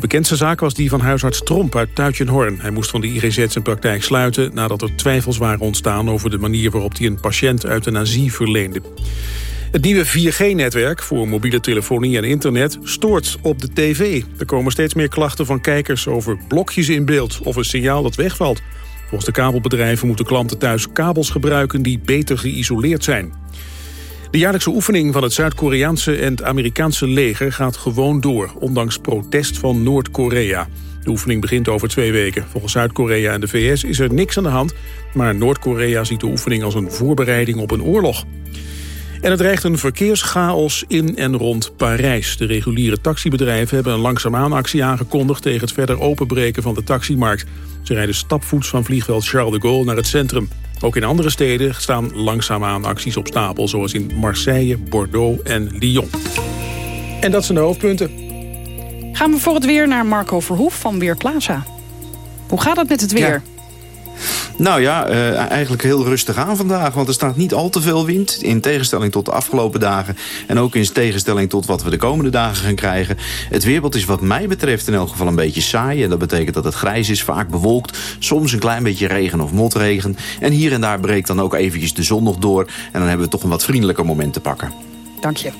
bekendste zaak was die van huisarts Tromp uit Tuitjenhorn. Hij moest van de IGZ zijn praktijk sluiten nadat er twijfels waren ontstaan over de manier waarop hij een patiënt euthanasie verleende. Het nieuwe 4G-netwerk voor mobiele telefonie en internet stoort op de tv. Er komen steeds meer klachten van kijkers over blokjes in beeld of een signaal dat wegvalt. Volgens de kabelbedrijven moeten klanten thuis kabels gebruiken die beter geïsoleerd zijn. De jaarlijkse oefening van het Zuid-Koreaanse en het Amerikaanse leger gaat gewoon door, ondanks protest van Noord-Korea. De oefening begint over twee weken. Volgens Zuid-Korea en de VS is er niks aan de hand, maar Noord-Korea ziet de oefening als een voorbereiding op een oorlog. En het dreigt een verkeerschaos in en rond Parijs. De reguliere taxibedrijven hebben een langzaamaan actie aangekondigd... tegen het verder openbreken van de taximarkt. Ze rijden stapvoets van vliegveld Charles de Gaulle naar het centrum. Ook in andere steden staan langzaamaan acties op stapel... zoals in Marseille, Bordeaux en Lyon. En dat zijn de hoofdpunten. Gaan we voor het weer naar Marco Verhoef van Weerplaza. Hoe gaat het met het weer? Nou ja, uh, eigenlijk heel rustig aan vandaag. Want er staat niet al te veel wind. In tegenstelling tot de afgelopen dagen. En ook in tegenstelling tot wat we de komende dagen gaan krijgen. Het weerbeeld is wat mij betreft in elk geval een beetje saai. En dat betekent dat het grijs is, vaak bewolkt. Soms een klein beetje regen of motregen. En hier en daar breekt dan ook eventjes de zon nog door. En dan hebben we toch een wat vriendelijker moment te pakken. Dank je.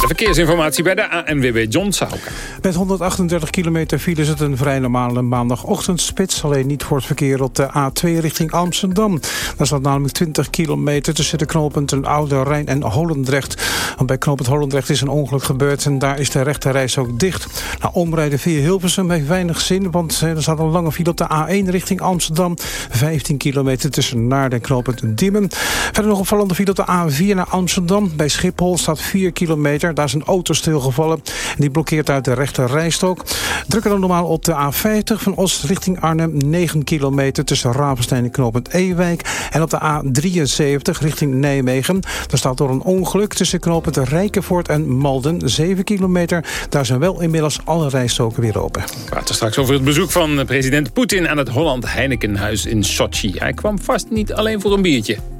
De verkeersinformatie bij de ANWB John Sauka. Met 138 kilometer file is het een vrij normale maandagochtendspits. Alleen niet voor het verkeer op de A2 richting Amsterdam. Daar staat namelijk 20 kilometer tussen de knooppunten Oude Rijn en Holendrecht. Want bij knooppunt Holendrecht is een ongeluk gebeurd en daar is de rechterreis ook dicht. Nou, omrijden via Hilversum heeft weinig zin, want er staat een lange file op de A1 richting Amsterdam. 15 kilometer tussen Naarden en knooppunt Diemen. Verder nog opvallende file op de A4 naar Amsterdam. Bij Schiphol staat 4 kilometer. Daar is een auto stilgevallen. Die blokkeert uit de rechter rijstok. Drukker dan normaal op de A50 van Oost richting Arnhem. 9 kilometer tussen Ravenstein en knooppunt Ewijk. En op de A73 richting Nijmegen. Daar staat door een ongeluk tussen knooppunt Rijkenvoort en Malden. 7 kilometer. Daar zijn wel inmiddels alle rijstoken weer open. We praten straks over het bezoek van president Poetin aan het Holland Heinekenhuis in Sochi. Hij kwam vast niet alleen voor een biertje.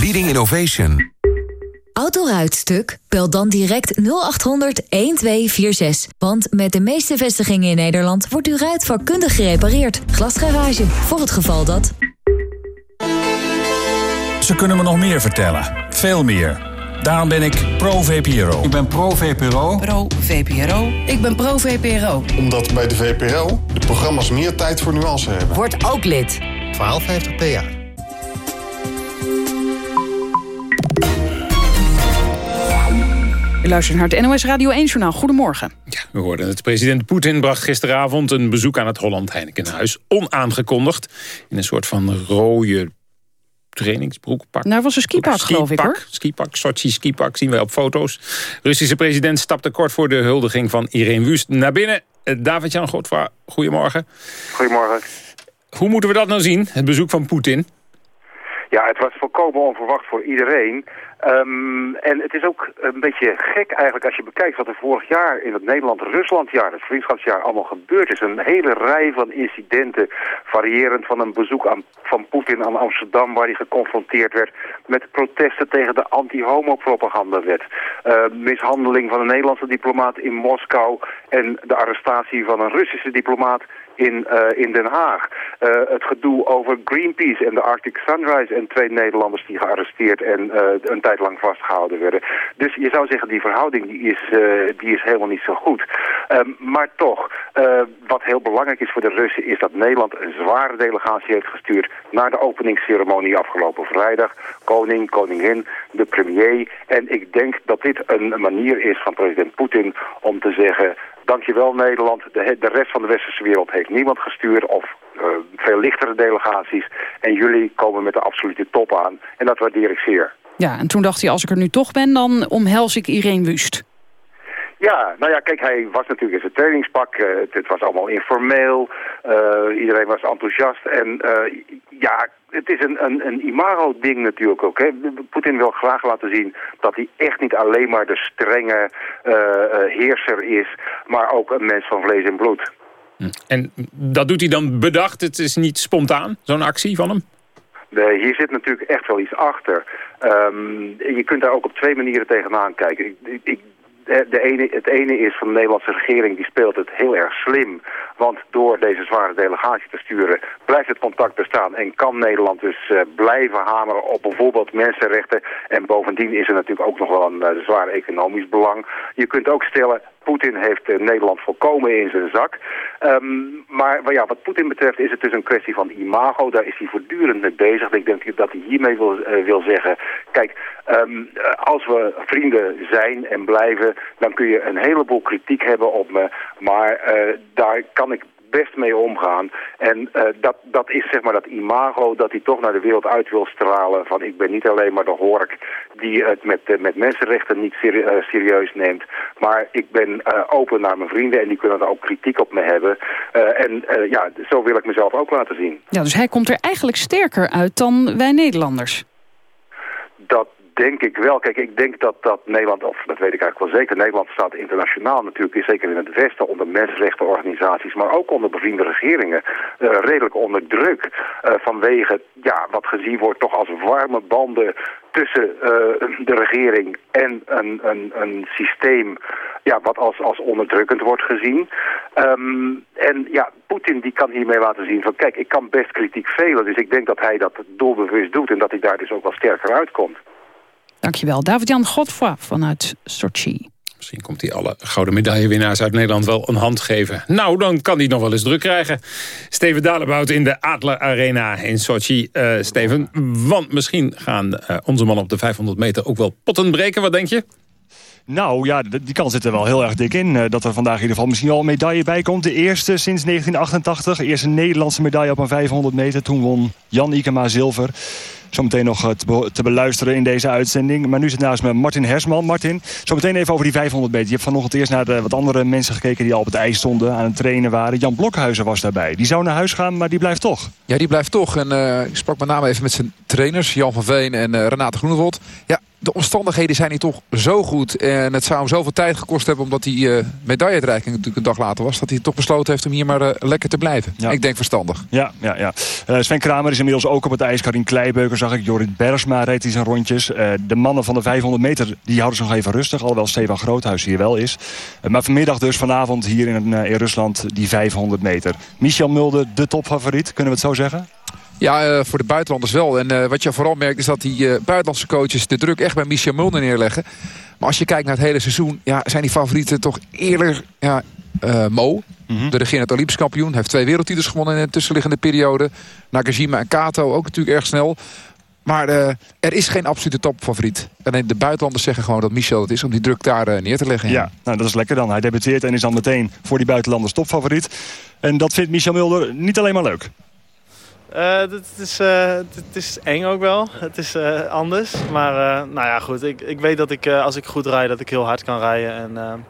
Leading innovation. Autoruitstuk? Bel dan direct 0800 1246. Want met de meeste vestigingen in Nederland wordt uw ruit vakkundig gerepareerd. Glasgarage, voor het geval dat... Ze kunnen me nog meer vertellen. Veel meer. Daarom ben ik pro-VPRO. Ik ben pro-VPRO. Pro-VPRO. Ik ben pro-VPRO. Omdat bij de VPRO de programma's meer tijd voor nuance hebben. Word ook lid. 1250 PA. U luistert naar het NOS Radio 1-journaal. Goedemorgen. Ja, we hoorden het. President Poetin bracht gisteravond een bezoek aan het Holland Heinekenhuis. Onaangekondigd. In een soort van rode trainingsbroekpak. Nou, was een skipak, geloof ik, hoor. Skipak, Sochi skipak, zien wij op foto's. Russische president stapte kort voor de huldiging van Irene Wust naar binnen. Eh, David-Jan Godfra, goedemorgen. Goedemorgen. Hoe moeten we dat nou zien, het bezoek van Poetin? Ja, het was volkomen onverwacht voor iedereen. Um, en het is ook een beetje gek eigenlijk als je bekijkt wat er vorig jaar in het Nederland-Ruslandjaar, het vriendschapsjaar, allemaal gebeurd is. Een hele rij van incidenten, variërend van een bezoek aan, van Poetin aan Amsterdam, waar hij geconfronteerd werd met protesten tegen de anti-homo-propagandawet. Uh, mishandeling van een Nederlandse diplomaat in Moskou en de arrestatie van een Russische diplomaat in, uh, in Den Haag. Uh, het gedoe over Greenpeace en de Arctic Sunrise en twee Nederlanders die gearresteerd en uh, een tijd lang vastgehouden werden. Dus je zou zeggen, die verhouding die is, die is helemaal niet zo goed. Um, maar toch, wat heel belangrijk is voor de Russen is dat Nederland een zware delegatie heeft gestuurd naar de openingsceremonie afgelopen vrijdag. Koning, koningin, de premier. En ik denk dat dit een manier is van president Poetin om te zeggen... Dankjewel Nederland. De, de rest van de westerse wereld heeft niemand gestuurd of uh, veel lichtere delegaties. En jullie komen met de absolute top aan. En dat waardeer ik zeer. Ja, en toen dacht hij, als ik er nu toch ben, dan omhels ik Irene Wust. Ja, nou ja, kijk, hij was natuurlijk in zijn trainingspak. Uh, het, was allemaal informeel. Uh, iedereen was enthousiast. En uh, ja, het is een, een, een imago-ding natuurlijk ook. Poetin wil graag laten zien dat hij echt niet alleen maar de strenge heerser is... maar ook een mens van vlees en bloed. Hm. En dat doet hij dan bedacht? Het is niet spontaan, zo'n actie van hem? Nee, hier zit natuurlijk echt wel iets achter. Um, je kunt daar ook op twee manieren tegenaan kijken. Ik, ik, de het ene is van de Nederlandse regering, die speelt het heel erg slim. Want door deze zware delegatie te sturen blijft het contact bestaan. En kan Nederland dus uh, blijven hameren op bijvoorbeeld mensenrechten. En bovendien is er natuurlijk ook nog wel een uh, zwaar economisch belang. Je kunt ook stellen, Poetin heeft uh, Nederland volkomen in zijn zak. Um, maar ja, wat Poetin betreft is het dus een kwestie van imago. Daar is hij voortdurend mee bezig. Ik denk dat hij hiermee wil, uh, wil zeggen... Kijk, um, als we vrienden zijn en blijven... dan kun je een heleboel kritiek hebben op me. Maar daar kan ik best mee omgaan. En uh, dat, dat is zeg maar dat imago dat hij toch naar de wereld uit wil stralen. Van ik ben niet alleen maar de hork die het met, uh, met mensenrechten niet uh, serieus neemt. Maar ik ben open naar mijn vrienden en die kunnen er ook kritiek op me hebben. en ja, zo wil ik mezelf ook laten zien. Ja, dus hij komt er eigenlijk sterker uit dan wij Nederlanders. Dat denk ik wel. Kijk, ik denk dat, dat Nederland, of dat weet ik eigenlijk wel zeker, Nederland staat internationaal natuurlijk, zeker in het Westen, onder mensenrechtenorganisaties, maar ook onder bevriende regeringen, uh, redelijk onder druk. Uh, vanwege, ja, wat gezien wordt toch als warme banden tussen uh, de regering en een, een, een systeem ja, wat als, als onderdrukkend wordt gezien. Um, en ja, Poetin die kan hiermee laten zien van kijk, ik kan best kritiek velen, dus ik denk dat hij dat doelbewust doet en dat hij daar dus ook wel sterker uitkomt. Dankjewel. David-Jan Godfroy vanuit Sochi. Misschien komt hij alle gouden medaillewinnaars uit Nederland wel een hand geven. Nou, dan kan hij nog wel eens druk krijgen. Steven Dalebout in de Adler Arena in Sochi. Uh, Steven, want misschien gaan uh, onze mannen op de 500 meter ook wel potten breken. Wat denk je? Nou ja, die kans zit er wel heel erg dik in. Uh, dat er vandaag in ieder geval misschien al een medaille bij komt. De eerste sinds 1988. De eerste Nederlandse medaille op een 500 meter. Toen won Jan Ikema zilver. Zometeen nog te, te beluisteren in deze uitzending. Maar nu zit naast me Martin Hersman. Martin, zometeen even over die 500 meter. Je hebt vanochtend eerst naar de, wat andere mensen gekeken die al op het ijs stonden. Aan het trainen waren. Jan Blokhuizen was daarbij. Die zou naar huis gaan, maar die blijft toch. Ja, die blijft toch. En uh, ik sprak met name even met zijn trainers. Jan van Veen en uh, Renate Groenewold. Ja, de omstandigheden zijn hier toch zo goed. En het zou hem zoveel tijd gekost hebben... omdat die uh, medailleuitreiking natuurlijk een dag later was... dat hij toch besloten heeft om hier maar uh, lekker te blijven. Ja. Ik denk verstandig. Ja, ja, ja. Uh, Sven Kramer is inmiddels ook op het ijs. Karin Kleibeuker zag ik. Jorrit Bergsma reed hij zijn rondjes. de mannen van de 500 meter die houden zich nog even rustig. Alhoewel Stefan Groothuis hier wel is. maar vanmiddag dus vanavond hier in, in Rusland die 500 meter. Michel Mulder, de topfavoriet. Kunnen we het zo zeggen? Ja, uh, voor de buitenlanders wel. En uh, wat je vooral merkt is dat die uh, buitenlandse coaches de druk echt bij Michel Mulder neerleggen. Maar als je kijkt naar het hele seizoen, ja, zijn die favorieten toch eerder ja, Mo. Mm -hmm. De regerend Olympisch kampioen. Hij heeft twee wereldtitels gewonnen in de tussenliggende periode. Nakajima en Kato ook natuurlijk erg snel. Maar uh, er is geen absolute topfavoriet. Alleen de buitenlanders zeggen gewoon dat Michel het is om die druk daar uh, neer te leggen. Ja, nou, dat is lekker dan. Hij debuteert en is dan meteen voor die buitenlanders topfavoriet. En dat vindt Michel Mulder niet alleen maar leuk. Het, is, het is eng ook wel. Het is anders. Maar nou ja, goed. Ik, ik weet dat ik als ik goed rijd, dat ik heel hard kan rijden. En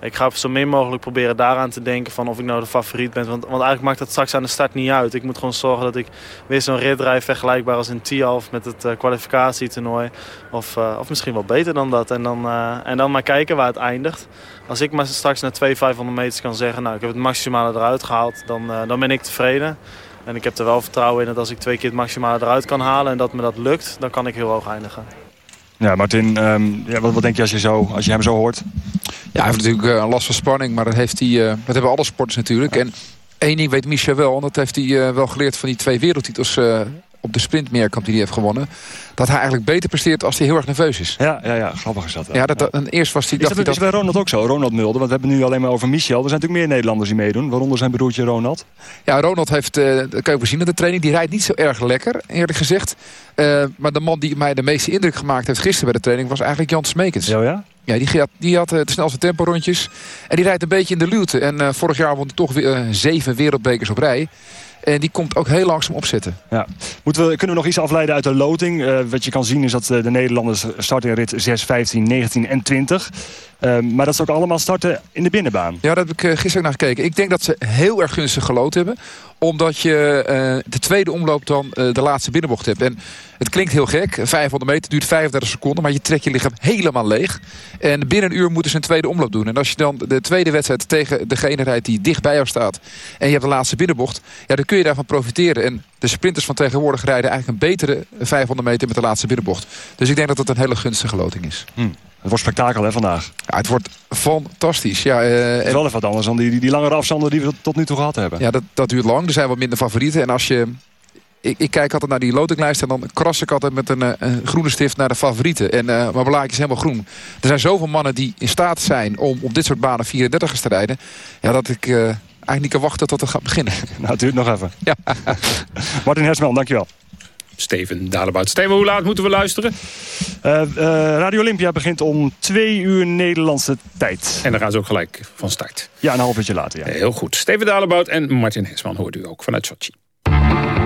ik ga zo min mogelijk proberen daaraan te denken van of ik nou de favoriet ben. Want, want eigenlijk maakt dat straks aan de start niet uit. Ik moet gewoon zorgen dat ik weer zo'n rit rijd vergelijkbaar als in Tialf met het uh, kwalificatietoernooi. Of, of misschien wel beter dan dat. En dan, en dan maar kijken waar het eindigt. Als ik maar straks na 2, 500 meters kan zeggen, nou ik heb het maximale eruit gehaald, dan, dan ben ik tevreden. En ik heb er wel vertrouwen in dat als ik twee keer het maximale eruit kan halen en dat me dat lukt, dan kan ik heel hoog eindigen. Ja, Martin, um, ja, wat, wat, denk je als je, zo, als je hem zo hoort? Ja, hij heeft natuurlijk uh, een last van spanning, maar dat, heeft hij, uh, dat hebben alle sporters natuurlijk. En één ding weet Michel wel, en dat heeft hij uh, wel geleerd van die twee wereldtitels op de sprintmeerkamp die hij heeft gewonnen. Dat hij eigenlijk beter presteert als hij heel erg nerveus is. Ja, ja, ja grappig is dat. Ja, dat, En eerst was hij... Is dat, dat, is bij Ronald ook zo, Ronald Mulder? Want we hebben nu alleen maar over Michel. Er zijn natuurlijk meer Nederlanders die meedoen, waaronder zijn broertje Ronald. Ja, Ronald heeft, uh, dat kan je ook zien in de training, die rijdt niet zo erg lekker, eerlijk gezegd. Uh, maar de man die mij de meeste indruk gemaakt heeft gisteren bij de training was eigenlijk Jan Smekens. Ja, ja? Ja, die had, die had uh, de snelste tempo rondjes. En die rijdt een beetje in de luwte. En uh, vorig jaar won hij toch weer zeven wereldbekers op rij. En die komt ook heel langzaam opzetten. Ja. Moeten we, kunnen we nog iets afleiden uit de loting? Uh, wat je kan zien is dat de Nederlanders starten in rit 6, 15, 19 en 20. Uh, maar dat ze ook allemaal starten in de binnenbaan. Ja, daar heb ik gisteren ook naar gekeken. Ik denk dat ze heel erg gunstig geloot hebben omdat je uh, de tweede omloop dan uh, de laatste binnenbocht hebt. En het klinkt heel gek. 500 meter duurt 35 seconden. Maar je trekt je lichaam helemaal leeg. En binnen een uur moeten ze een tweede omloop doen. En als je dan de tweede wedstrijd tegen degene rijdt die dicht bij jou staat. En je hebt de laatste binnenbocht. Ja, dan kun je daarvan profiteren. En de sprinters van tegenwoordig rijden eigenlijk een betere 500 meter met de laatste binnenbocht. Dus ik denk dat het een hele gunstige loting is. Hm. Het wordt spektakel hè, vandaag. Ja, het wordt fantastisch. Ja, uh, het is wel even wat anders dan die, die, die langere afstanden die we tot nu toe gehad hebben. Ja, dat, dat duurt lang. Er zijn wat minder favorieten. En als je... Ik, ik kijk altijd naar die lotinglijst en dan kras ik altijd met een, een groene stift naar de favorieten. En uh, mijn blaadje is helemaal groen. Er zijn zoveel mannen die in staat zijn om op dit soort banen 34ers te rijden. Ja, dat ik uh, eigenlijk niet kan wachten tot het gaat beginnen. nou, het duurt nog even. Ja. Martin Hersman, dankjewel. Steven Dalebout. Steven, hoe laat moeten we luisteren? Uh, uh, Radio Olympia begint om twee uur Nederlandse tijd. En dan gaan ze ook gelijk van start. Ja, een half uurtje later. Ja. Heel goed. Steven Dalebout en Martin Hesman hoort u ook vanuit Sochi.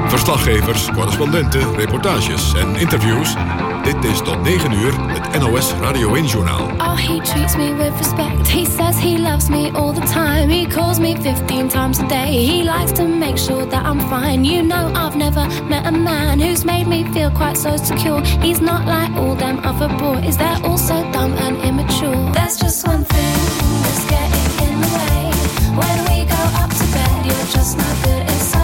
Verslaggevers, correspondenten, reportages en interviews. Dit is tot 9 uur het NOS Radio 1-journaal. Oh, he treats me with respect. He says he loves me all the time. He calls me 15 times a day. He likes to make sure that I'm fine. You know I've never met a man who's made me feel quite so secure. He's not like all them other boys. They're all so dumb and immature. There's just one thing that's getting in the way. When we go up to bed, you're just not good. It's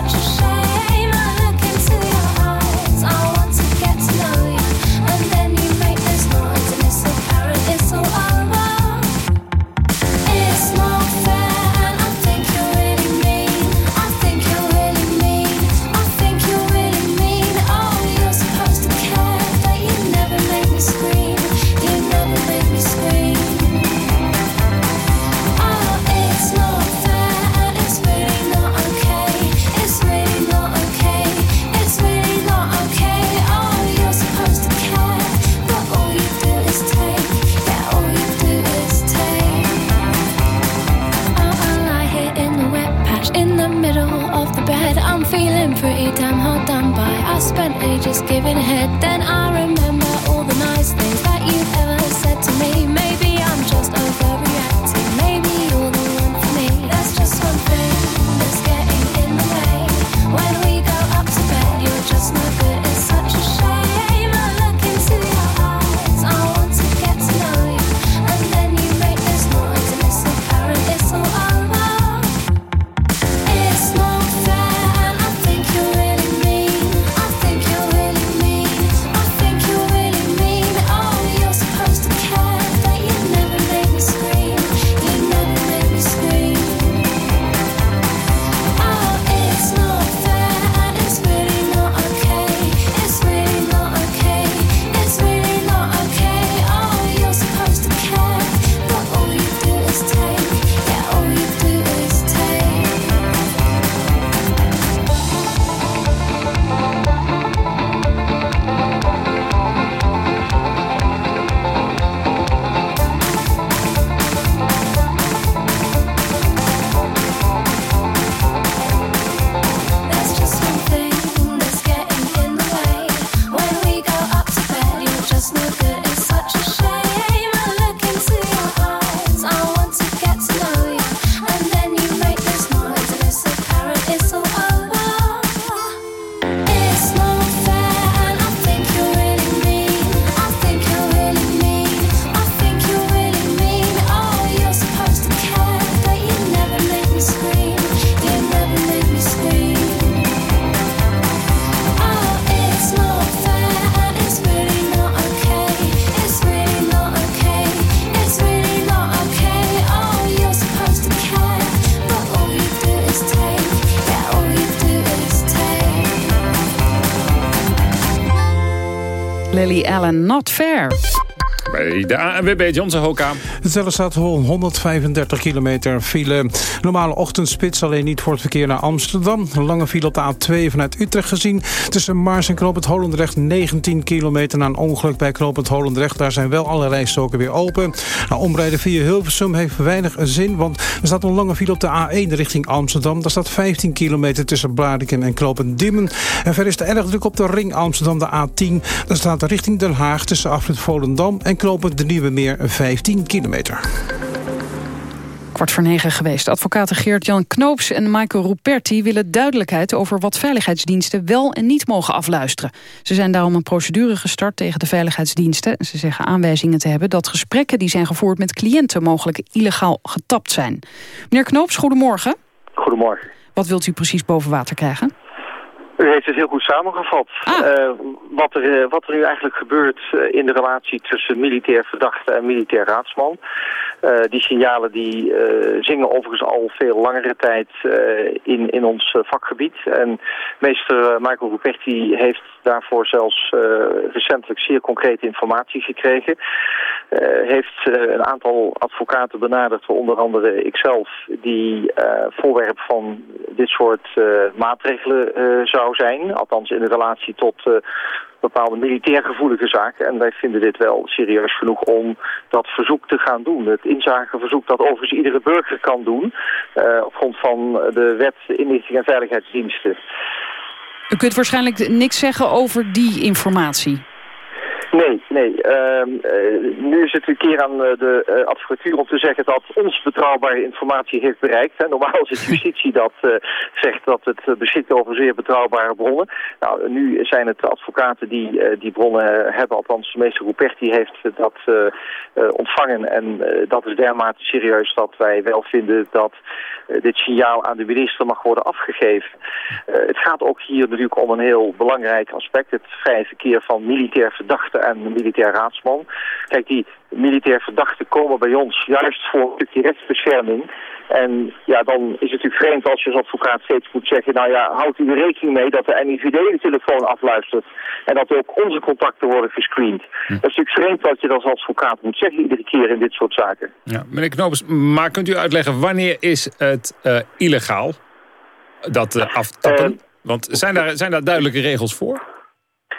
Lily Allen, not fair. Bij de ANWB Johnson Hoka. Tellen staat 135 kilometer file. Normale ochtendspits, alleen niet voor het verkeer naar Amsterdam. Lange file op de A2 vanuit Utrecht gezien. Tussen Maars en Knoopend Holendrecht 19 kilometer na een ongeluk bij Knoopend Holendrecht. Daar zijn wel alle rijstroken weer open. Nou, omrijden via Hilversum heeft weinig zin, want er staat een lange file op de A1 richting Amsterdam. Daar staat 15 kilometer tussen Bladiken en Knoopend. En verder is de erg druk op de ring Amsterdam, de A10. Daar staat richting Den Haag tussen Afrit Volendam en Knoopend de Nieuwe Meer 15 kilometer. Kwart voor negen geweest. Advocaten Geert-Jan Knoops en Michael Ruperti willen duidelijkheid over wat veiligheidsdiensten wel en niet mogen afluisteren. Ze zijn daarom een procedure gestart tegen de veiligheidsdiensten. Ze zeggen aanwijzingen te hebben dat gesprekken die zijn gevoerd met cliënten mogelijk illegaal getapt zijn. Meneer Knoops, goedemorgen. Goedemorgen. Wat wilt u precies boven water krijgen? U heeft het heel goed samengevat. Eh, wat, er, eh, wat er nu eigenlijk gebeurt eh, in de relatie tussen militair verdachte en militair raadsman. Die signalen die zingen overigens al veel langere tijd in, in ons vakgebied. En meester Michael Ruperti heeft daarvoor zelfs recentelijk zeer concrete informatie gekregen. Heeft een aantal advocaten benaderd, onder andere ikzelf, die voorwerp van dit soort maatregelen zou zijn. Althans in relatie tot bepaalde militair gevoelige zaken. En wij vinden dit wel serieus genoeg om dat verzoek te gaan doen. Het inzageverzoek dat overigens iedere burger kan doen... Op grond van de wet inlichting en veiligheidsdiensten. U kunt waarschijnlijk niks zeggen over die informatie. Nee, nee. Uh, uh, nu is het een keer aan uh, de uh, advocatuur om te zeggen dat ons betrouwbare informatie heeft bereikt. Hè. Normaal is het justitie dat zegt dat het beschikt over zeer betrouwbare bronnen. Nou, nu zijn het de advocaten die die bronnen hebben. Althans, meester Ruperti heeft dat ontvangen. En dat is dermate serieus dat wij wel vinden dat dit signaal aan de minister mag worden afgegeven. het gaat ook hier natuurlijk om een heel belangrijk aspect. Het vrije verkeer van militair verdachten en militair raadsman. Kijk, die militair verdachten komen bij ons juist voor een stukje rechtsbescherming. En ja, dan is het natuurlijk vreemd als je als advocaat steeds moet zeggen... nou ja, houdt u er rekening mee dat de NIVD de telefoon afluistert... en dat ook onze contacten worden gescreend. Hm. Dat is natuurlijk vreemd wat je als advocaat moet zeggen iedere keer in dit soort zaken. Ja, meneer Knopers, maar kunt u uitleggen wanneer is het uh, illegaal, dat uh, aftappen? Uh, Want zijn daar, zijn daar duidelijke regels voor?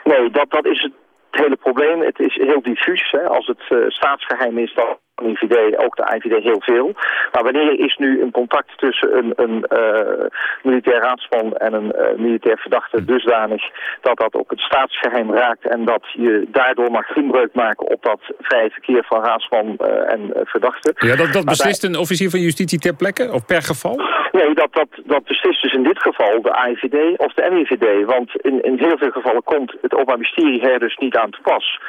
Nee, dat, dat is het het hele probleem. Het is heel diffuus. Hè. Als het uh, staatsgeheim is, dan IVD, ook de IVD heel veel. Maar wanneer is nu een contact tussen een, een uh, militair raadsman en een uh, militair verdachte dusdanig dat dat ook het staatsgeheim raakt en dat je daardoor mag inbreuk maken op dat vrije verkeer van raadsman uh, en verdachte. Ja, dat, dat beslist een officier van justitie ter plekke of per geval? Nee, dat, dat, dat beslist dus in dit geval de AIVD of de MIVD. Want in, in heel veel gevallen komt het Openbaar Ministerie er dus niet aan te pas.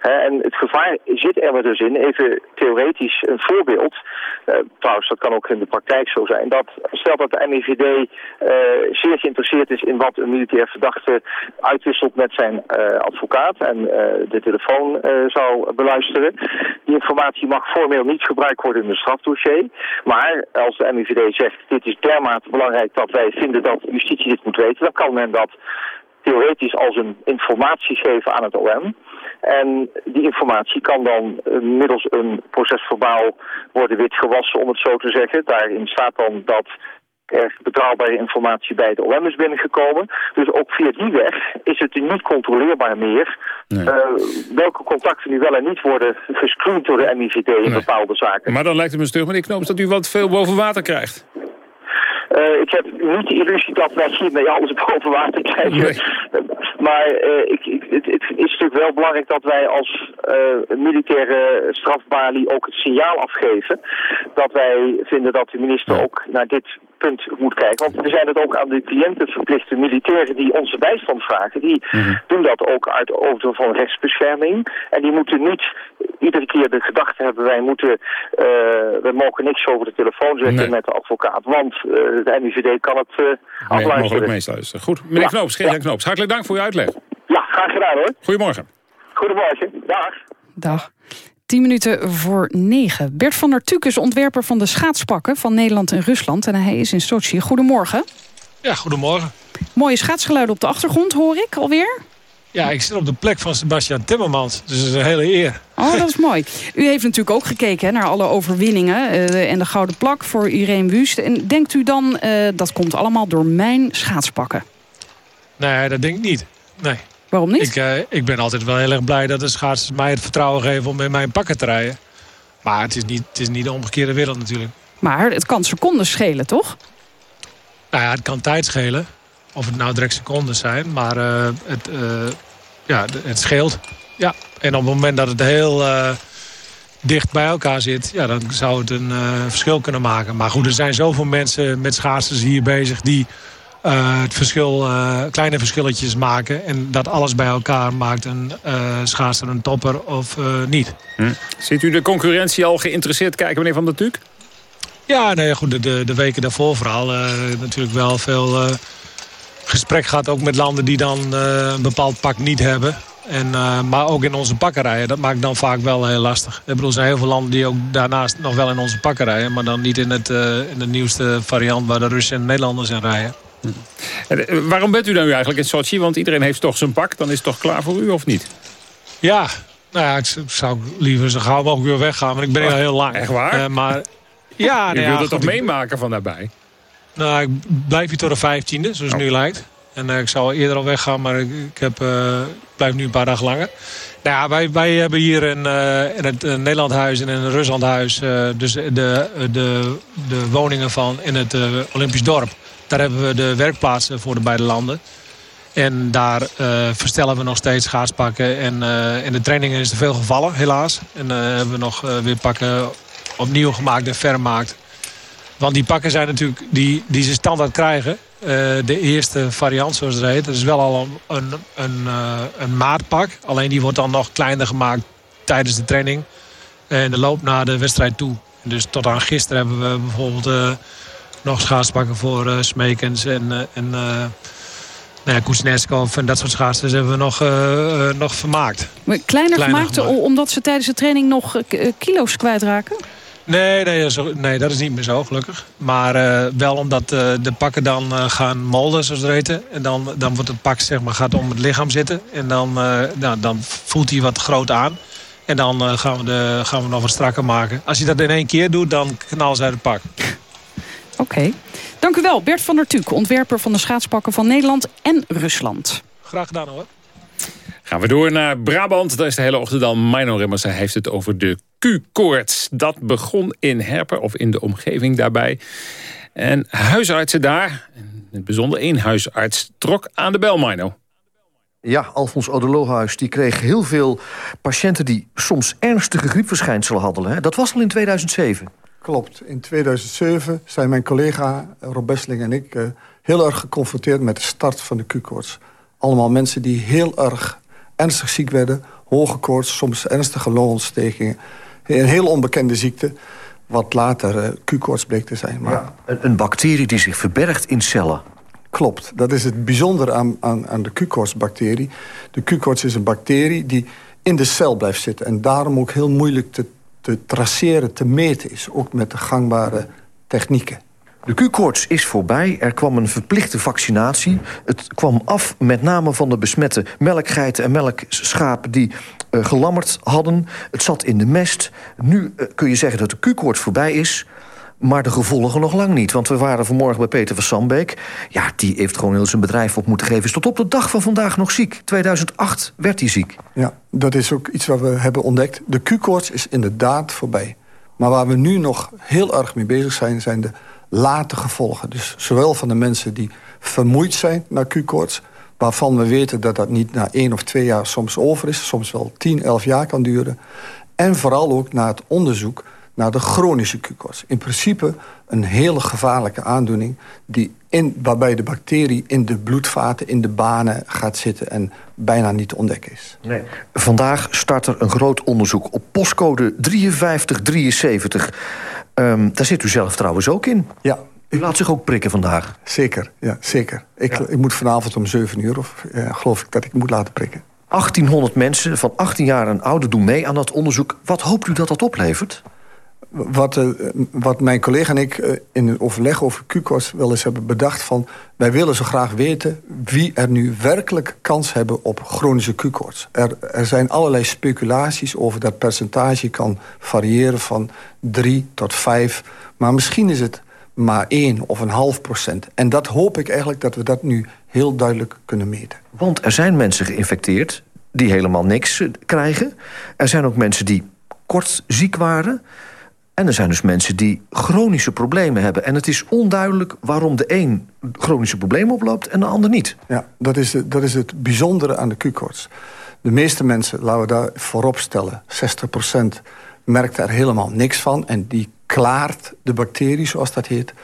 He, en het gevaar zit er dus in, even theoretisch een voorbeeld. Uh, trouwens, dat kan ook in de praktijk zo zijn. Dat, stel dat de MIVD uh, zeer geïnteresseerd is in wat een militair verdachte uitwisselt met zijn uh, advocaat en de telefoon zou beluisteren. Die informatie mag formeel niet gebruikt worden in een strafdossier. Maar als de MIVD zegt, dit is dermate belangrijk dat wij vinden dat justitie dit moet weten, dan kan men dat theoretisch als een informatie geven aan het OM. En die informatie kan dan uh, middels een procesverbaal worden witgewassen, om het zo te zeggen. Daarin staat dan dat er betrouwbare informatie bij de OM is binnengekomen. Dus ook via die weg is het niet controleerbaar meer... Nee. Uh, welke contacten nu wel en niet worden gescreend door de MIVD in nee. bepaalde zaken. Maar dan lijkt het me stug, meneer Knoops, dat u wat veel boven water krijgt. Uh, ik heb niet de illusie dat wij hiermee alles boven water krijgen. Nee. Maar uh, ik, ik, het, het, is natuurlijk wel belangrijk dat wij als militaire strafbalie ook het signaal afgeven. Dat wij vinden dat de minister ook naar dit punt moet kijken. Want we zijn het ook aan de cliënten verplichte militairen die onze bijstand vragen. Die mm -hmm. doen dat ook uit over van rechtsbescherming. En die moeten niet iedere keer de gedachte hebben... wij moeten, uh, we mogen niks over de telefoon zeggen nee. met de advocaat. Want uh, de NIVD kan het uh, nee, afluisteren. Mogelijk meesluisteren. Goed, meneer ja. Knoops, Geert ja. Knoops, hartelijk dank voor uw uitleg. Ja, graag gedaan hoor. Goedemorgen. Goedemorgen, dag. Dag. 10 minuten voor 9. Bert van der Tuuk is ontwerper van de schaatspakken van Nederland en Rusland. En hij is in Sochi. Goedemorgen. Ja, goedemorgen. Mooie schaatsgeluiden op de achtergrond, hoor ik alweer. Ja, ik zit op de plek van Sebastian Timmermans. Dus dat is een hele eer. Oh, dat is mooi. U heeft natuurlijk ook gekeken hè, naar alle overwinningen... Uh, en de Gouden Plak voor Irene Wust. En denkt u dan, uh, dat komt allemaal door mijn schaatspakken? Nee, dat denk ik niet. Nee. Waarom niet? Ik, uh, ik ben altijd wel heel erg blij dat de schaatsers mij het vertrouwen geven... om in mijn pakken te rijden. Maar het is niet, het is niet de omgekeerde wereld natuurlijk. Maar het kan seconden schelen, toch? Nou ja, het kan tijd schelen. Of het nou direct seconden zijn. Maar uh, het, uh, ja, het scheelt. Ja. En op het moment dat het heel uh, dicht bij elkaar zit... Ja, dan zou het een verschil kunnen maken. Maar goed, er zijn zoveel mensen met schaatsers hier bezig... die het verschil, kleine verschilletjes maken. En dat alles bij elkaar maakt een schaatser een topper of niet. Hm. Ziet u de concurrentie al geïnteresseerd kijken, meneer Van der Tuuk? Ja, nee, goed, de, de, de weken daarvoor vooral natuurlijk wel veel gesprek gaat ook met landen die dan uh, een bepaald pak niet hebben. En, uh, maar ook in onze pakken rijden. Dat maakt dan vaak wel heel lastig. Ik bedoel, er zijn heel veel landen die ook daarnaast nog wel in onze pakken rijden. Maar dan niet in, het, uh, in de nieuwste variant waar de Russen en de Nederlanders in rijden. En, waarom bent u dan nu eigenlijk in Sochi? Want iedereen heeft toch zijn pak. Dan is het toch klaar voor u of niet? Ja, nou ja, ik zou liever zo gauw mogelijk weer weggaan. Want ik ben hier al heel lang. Echt waar? maar ja, u nou wilt ja, het toch meemaken van daarbij? Nou, ik blijf hier tot de vijftiende, zoals het nu lijkt. En eh, ik zou eerder al weggaan, maar ik, ik heb, eh, ik blijf nu een paar dagen langer. Nou ja, wij, wij hebben hier in, eh, in het eh, Nederlandhuis en in het Ruslandhuis... eh, dus de, de, de woningen van in het eh, Olympisch dorp. Daar hebben we de werkplaatsen voor de beide landen. En daar eh, verstellen we nog steeds schaatspakken. En eh, in de trainingen is er veel gevallen, helaas. En eh, hebben we nog weer pakken opnieuw gemaakt en vermaakt. Want die pakken zijn natuurlijk, die, die ze standaard krijgen. de eerste variant, zoals het heet. Dat is wel al een, een, een, maatpak. Alleen die wordt dan nog kleiner gemaakt tijdens de training. En de loop naar de wedstrijd toe. Dus tot aan gisteren hebben we bijvoorbeeld nog schaatspakken voor eh Smekens en, eh, en eh, nou ja, Kuznetskov en dat soort schaatsers hebben we nog, nog vermaakt. Maar Kleiner, Kleiner gemaakt, omdat ze tijdens de training nog kilo's kwijtraken? Nee, nee, zo- nee, dat is niet meer zo, gelukkig. Maar wel omdat de pakken dan gaan molden, zoals het heet. En dan, dan wordt het pak zeg maar, gaat om het lichaam zitten. En dan, nou, dan voelt hij wat groot aan. En dan gaan, we de, gaan we nog wat strakker maken. Als je dat in één keer doet, dan knallen ze uit het pak. Oké. Dank u wel, Bert van der Tuuk, ontwerper van de schaatspakken van Nederland en Rusland. Graag gedaan hoor. Gaan we door naar Brabant. Daar is de hele ochtend al Mino Remmers. Hij heeft het over de Q-koorts. Dat begon in Herpen of in de omgeving daarbij. En huisartsen daar, in het bijzonder één huisarts, trok aan de bel, Mino. Ja, Alfons Odelohuis die kreeg heel veel patiënten... die soms ernstige griepverschijnselen hadden. Hè? Dat was al in 2007. Klopt. In 2007 zijn mijn collega Rob Besseling en ik... eh, heel erg geconfronteerd met de start van de Q-koorts. Allemaal mensen die heel erg ernstig ziek werden. Hoge koorts, soms ernstige longontstekingen. Een heel onbekende ziekte, wat later eh, Q-koorts bleek te zijn. Maar Een, een bacterie die zich verbergt in cellen. Klopt, dat is het bijzondere aan, aan, aan de Q-koortsbacterie. De Q-koorts is een bacterie die in de cel blijft zitten... en daarom ook heel moeilijk te, te traceren, te meten is. Ook met de gangbare technieken. De Q-koorts is voorbij. Er kwam een verplichte vaccinatie. Het kwam af met name van de besmette melkgeiten en melkschapen... die eh, gelammerd hadden. Het zat in de mest. Nu eh, kun je zeggen dat de Q-koorts voorbij is... Maar de gevolgen nog lang niet. Want we waren vanmorgen bij Peter van Sambeek. Ja, die heeft gewoon heel zijn bedrijf op moeten geven. Is tot op de dag van vandaag nog ziek. 2008 werd hij ziek. Ja, dat is ook iets wat we hebben ontdekt. De Q-koorts is inderdaad voorbij. Maar waar we nu nog heel erg mee bezig zijn... zijn de late gevolgen. Dus zowel van de mensen die vermoeid zijn na Q-koorts... waarvan we weten dat dat niet na één of twee jaar soms over is... soms wel 10, 11 jaar kan duren. En vooral ook na het onderzoek naar de chronische Q-koorts. In principe een hele gevaarlijke aandoening... Die in, waarbij de bacterie in de bloedvaten, in de banen gaat zitten... en bijna niet te ontdekken is. Nee. Vandaag start er een groot onderzoek op postcode 5373. Ehm, daar zit u zelf trouwens ook in. Ja. U laat zich ook prikken vandaag. Zeker, ja, zeker. Ik, ik moet vanavond om 7 uur, of eh, geloof ik, dat ik moet laten prikken. 1800 mensen van 18 jaar en ouder doen mee aan dat onderzoek. Wat hoopt u dat dat oplevert? Wat, eh, wat mijn collega en ik eh, in een overleg over Q-koorts wel eens hebben bedacht... van wij willen zo graag weten wie er nu werkelijk kans hebben op chronische Q-koorts. Er, er zijn allerlei speculaties over dat percentage kan variëren van 3 tot 5. Maar misschien is het maar 1 of een half procent. En dat hoop ik eigenlijk dat we dat nu heel duidelijk kunnen meten. Want er zijn mensen geïnfecteerd die helemaal niks eh, krijgen. Er zijn ook mensen die kort ziek waren. En er zijn dus mensen die chronische problemen hebben. En het is onduidelijk waarom de een chronische problemen oploopt en de ander niet. Ja, dat is, de, dat is het bijzondere aan de Q-koorts. De meeste mensen, laten we daar voorop stellen... 60% merkt er helemaal niks van. En die klaart de bacterie, zoals dat heet.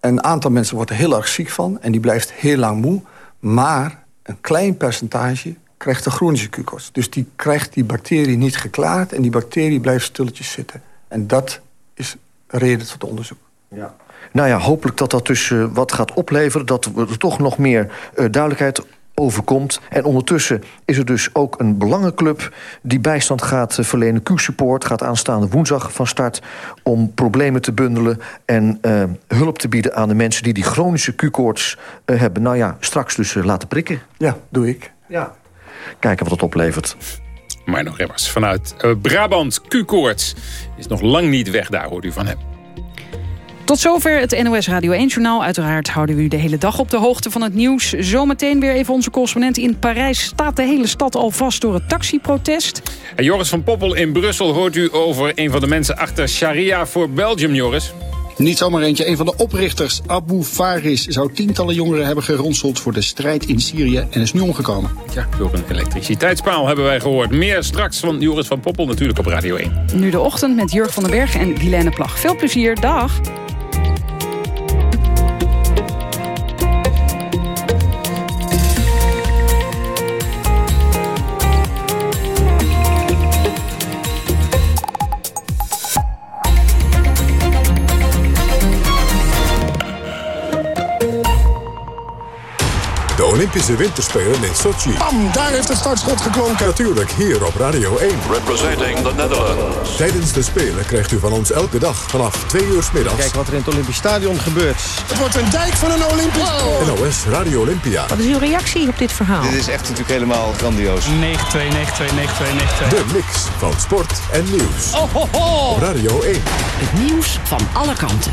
Een aantal mensen wordt er heel erg ziek van... en die blijft heel lang moe. Maar een klein percentage krijgt de chronische Q-koorts. Dus die krijgt die bacterie niet geklaard... en die bacterie blijft stilletjes zitten. En dat is reden tot onderzoek. Ja. Nou ja, hopelijk dat dat dus uh, wat gaat opleveren. Dat er toch nog meer uh, duidelijkheid overkomt. En ondertussen is er dus ook een belangenclub... die bijstand gaat uh, verlenen. Q-support gaat aanstaande woensdag van start... om problemen te bundelen en hulp te bieden aan de mensen... die die chronische Q-koorts hebben. Nou ja, straks dus laten prikken. Ja, doe ik. Ja. Kijken wat het oplevert. Marno Remmers vanuit uh, Brabant. Q-koorts is nog lang niet weg, daar hoort u van hem. Tot zover het NOS Radio 1-journaal. Uiteraard houden we u de hele dag op de hoogte van het nieuws. Zometeen weer even onze correspondent in Parijs. Staat de hele stad al vast door het taxiprotest? En Joris van Poppel in Brussel hoort u over een van de mensen achter Sharia voor Belgium, Joris. Niet zomaar eentje. Een van de oprichters, Abu Faris, zou tientallen jongeren hebben geronseld voor de strijd in Syrië en is nu omgekomen. Ja, door een elektriciteitspaal hebben wij gehoord. Meer straks van Joris van Poppel natuurlijk op Radio 1. Nu de ochtend met Jurg van den Berg en Guilaine Plag. Veel plezier, dag! Olympische Winterspelen in Sochi. Bam, daar heeft het startschot geklonken. Natuurlijk hier op Radio 1. Representing the Netherlands. Tijdens de Spelen krijgt u van ons elke dag vanaf 2 uur s middags... Kijk wat er in het Olympisch Stadion gebeurt. Het wordt een dijk van een Olympisch... Wow. NOS Radio Olympia. Wat is uw reactie op dit verhaal? Dit is echt natuurlijk helemaal grandioos. 9-2, 9-2, 9-2, 9-2. De mix van sport en nieuws. Oh, ho, ho. Op Radio 1. Het nieuws van alle kanten.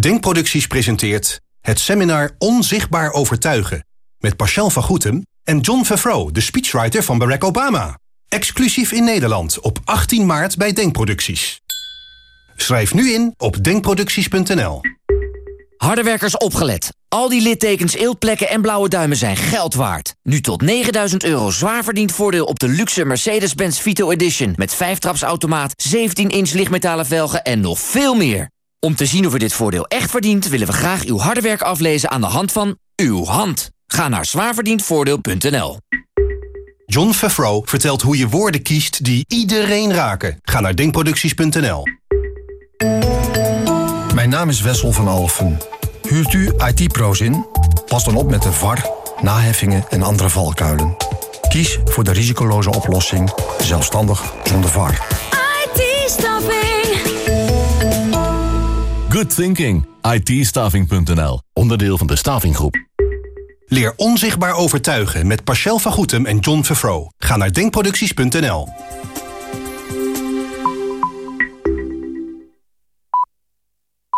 Denkproducties presenteert het seminar Onzichtbaar Overtuigen... met Pascal van Goetem en John Favreau, de speechwriter van Barack Obama. Exclusief in Nederland op 18 maart bij Denkproducties. Schrijf nu in op denkproducties.nl. Harde werkers opgelet. Al die littekens, eeltplekken en blauwe duimen zijn geld waard. Nu tot 9000 euro zwaar verdiend voordeel op de luxe Mercedes-Benz Vito Edition... met 5-trapsautomaat, 17-inch lichtmetalen velgen en nog veel meer. Om te zien of u dit voordeel echt verdient... willen we graag uw harde werk aflezen aan de hand van uw hand. Ga naar zwaarverdiendvoordeel.nl. John Favreau vertelt hoe je woorden kiest die iedereen raken. Ga naar denkproducties.nl. Mijn naam is Wessel van Alfen. Huurt u IT-pro's in? Pas dan op met de VAR, naheffingen en andere valkuilen. Kies voor de risicoloze oplossing, zelfstandig zonder VAR. IT-staffing. Good thinking. ITstaffing.nl. Onderdeel van de Stavinggroep. Leer onzichtbaar overtuigen met Pascal van Goetem en John Favreau. Ga naar denkproducties.nl.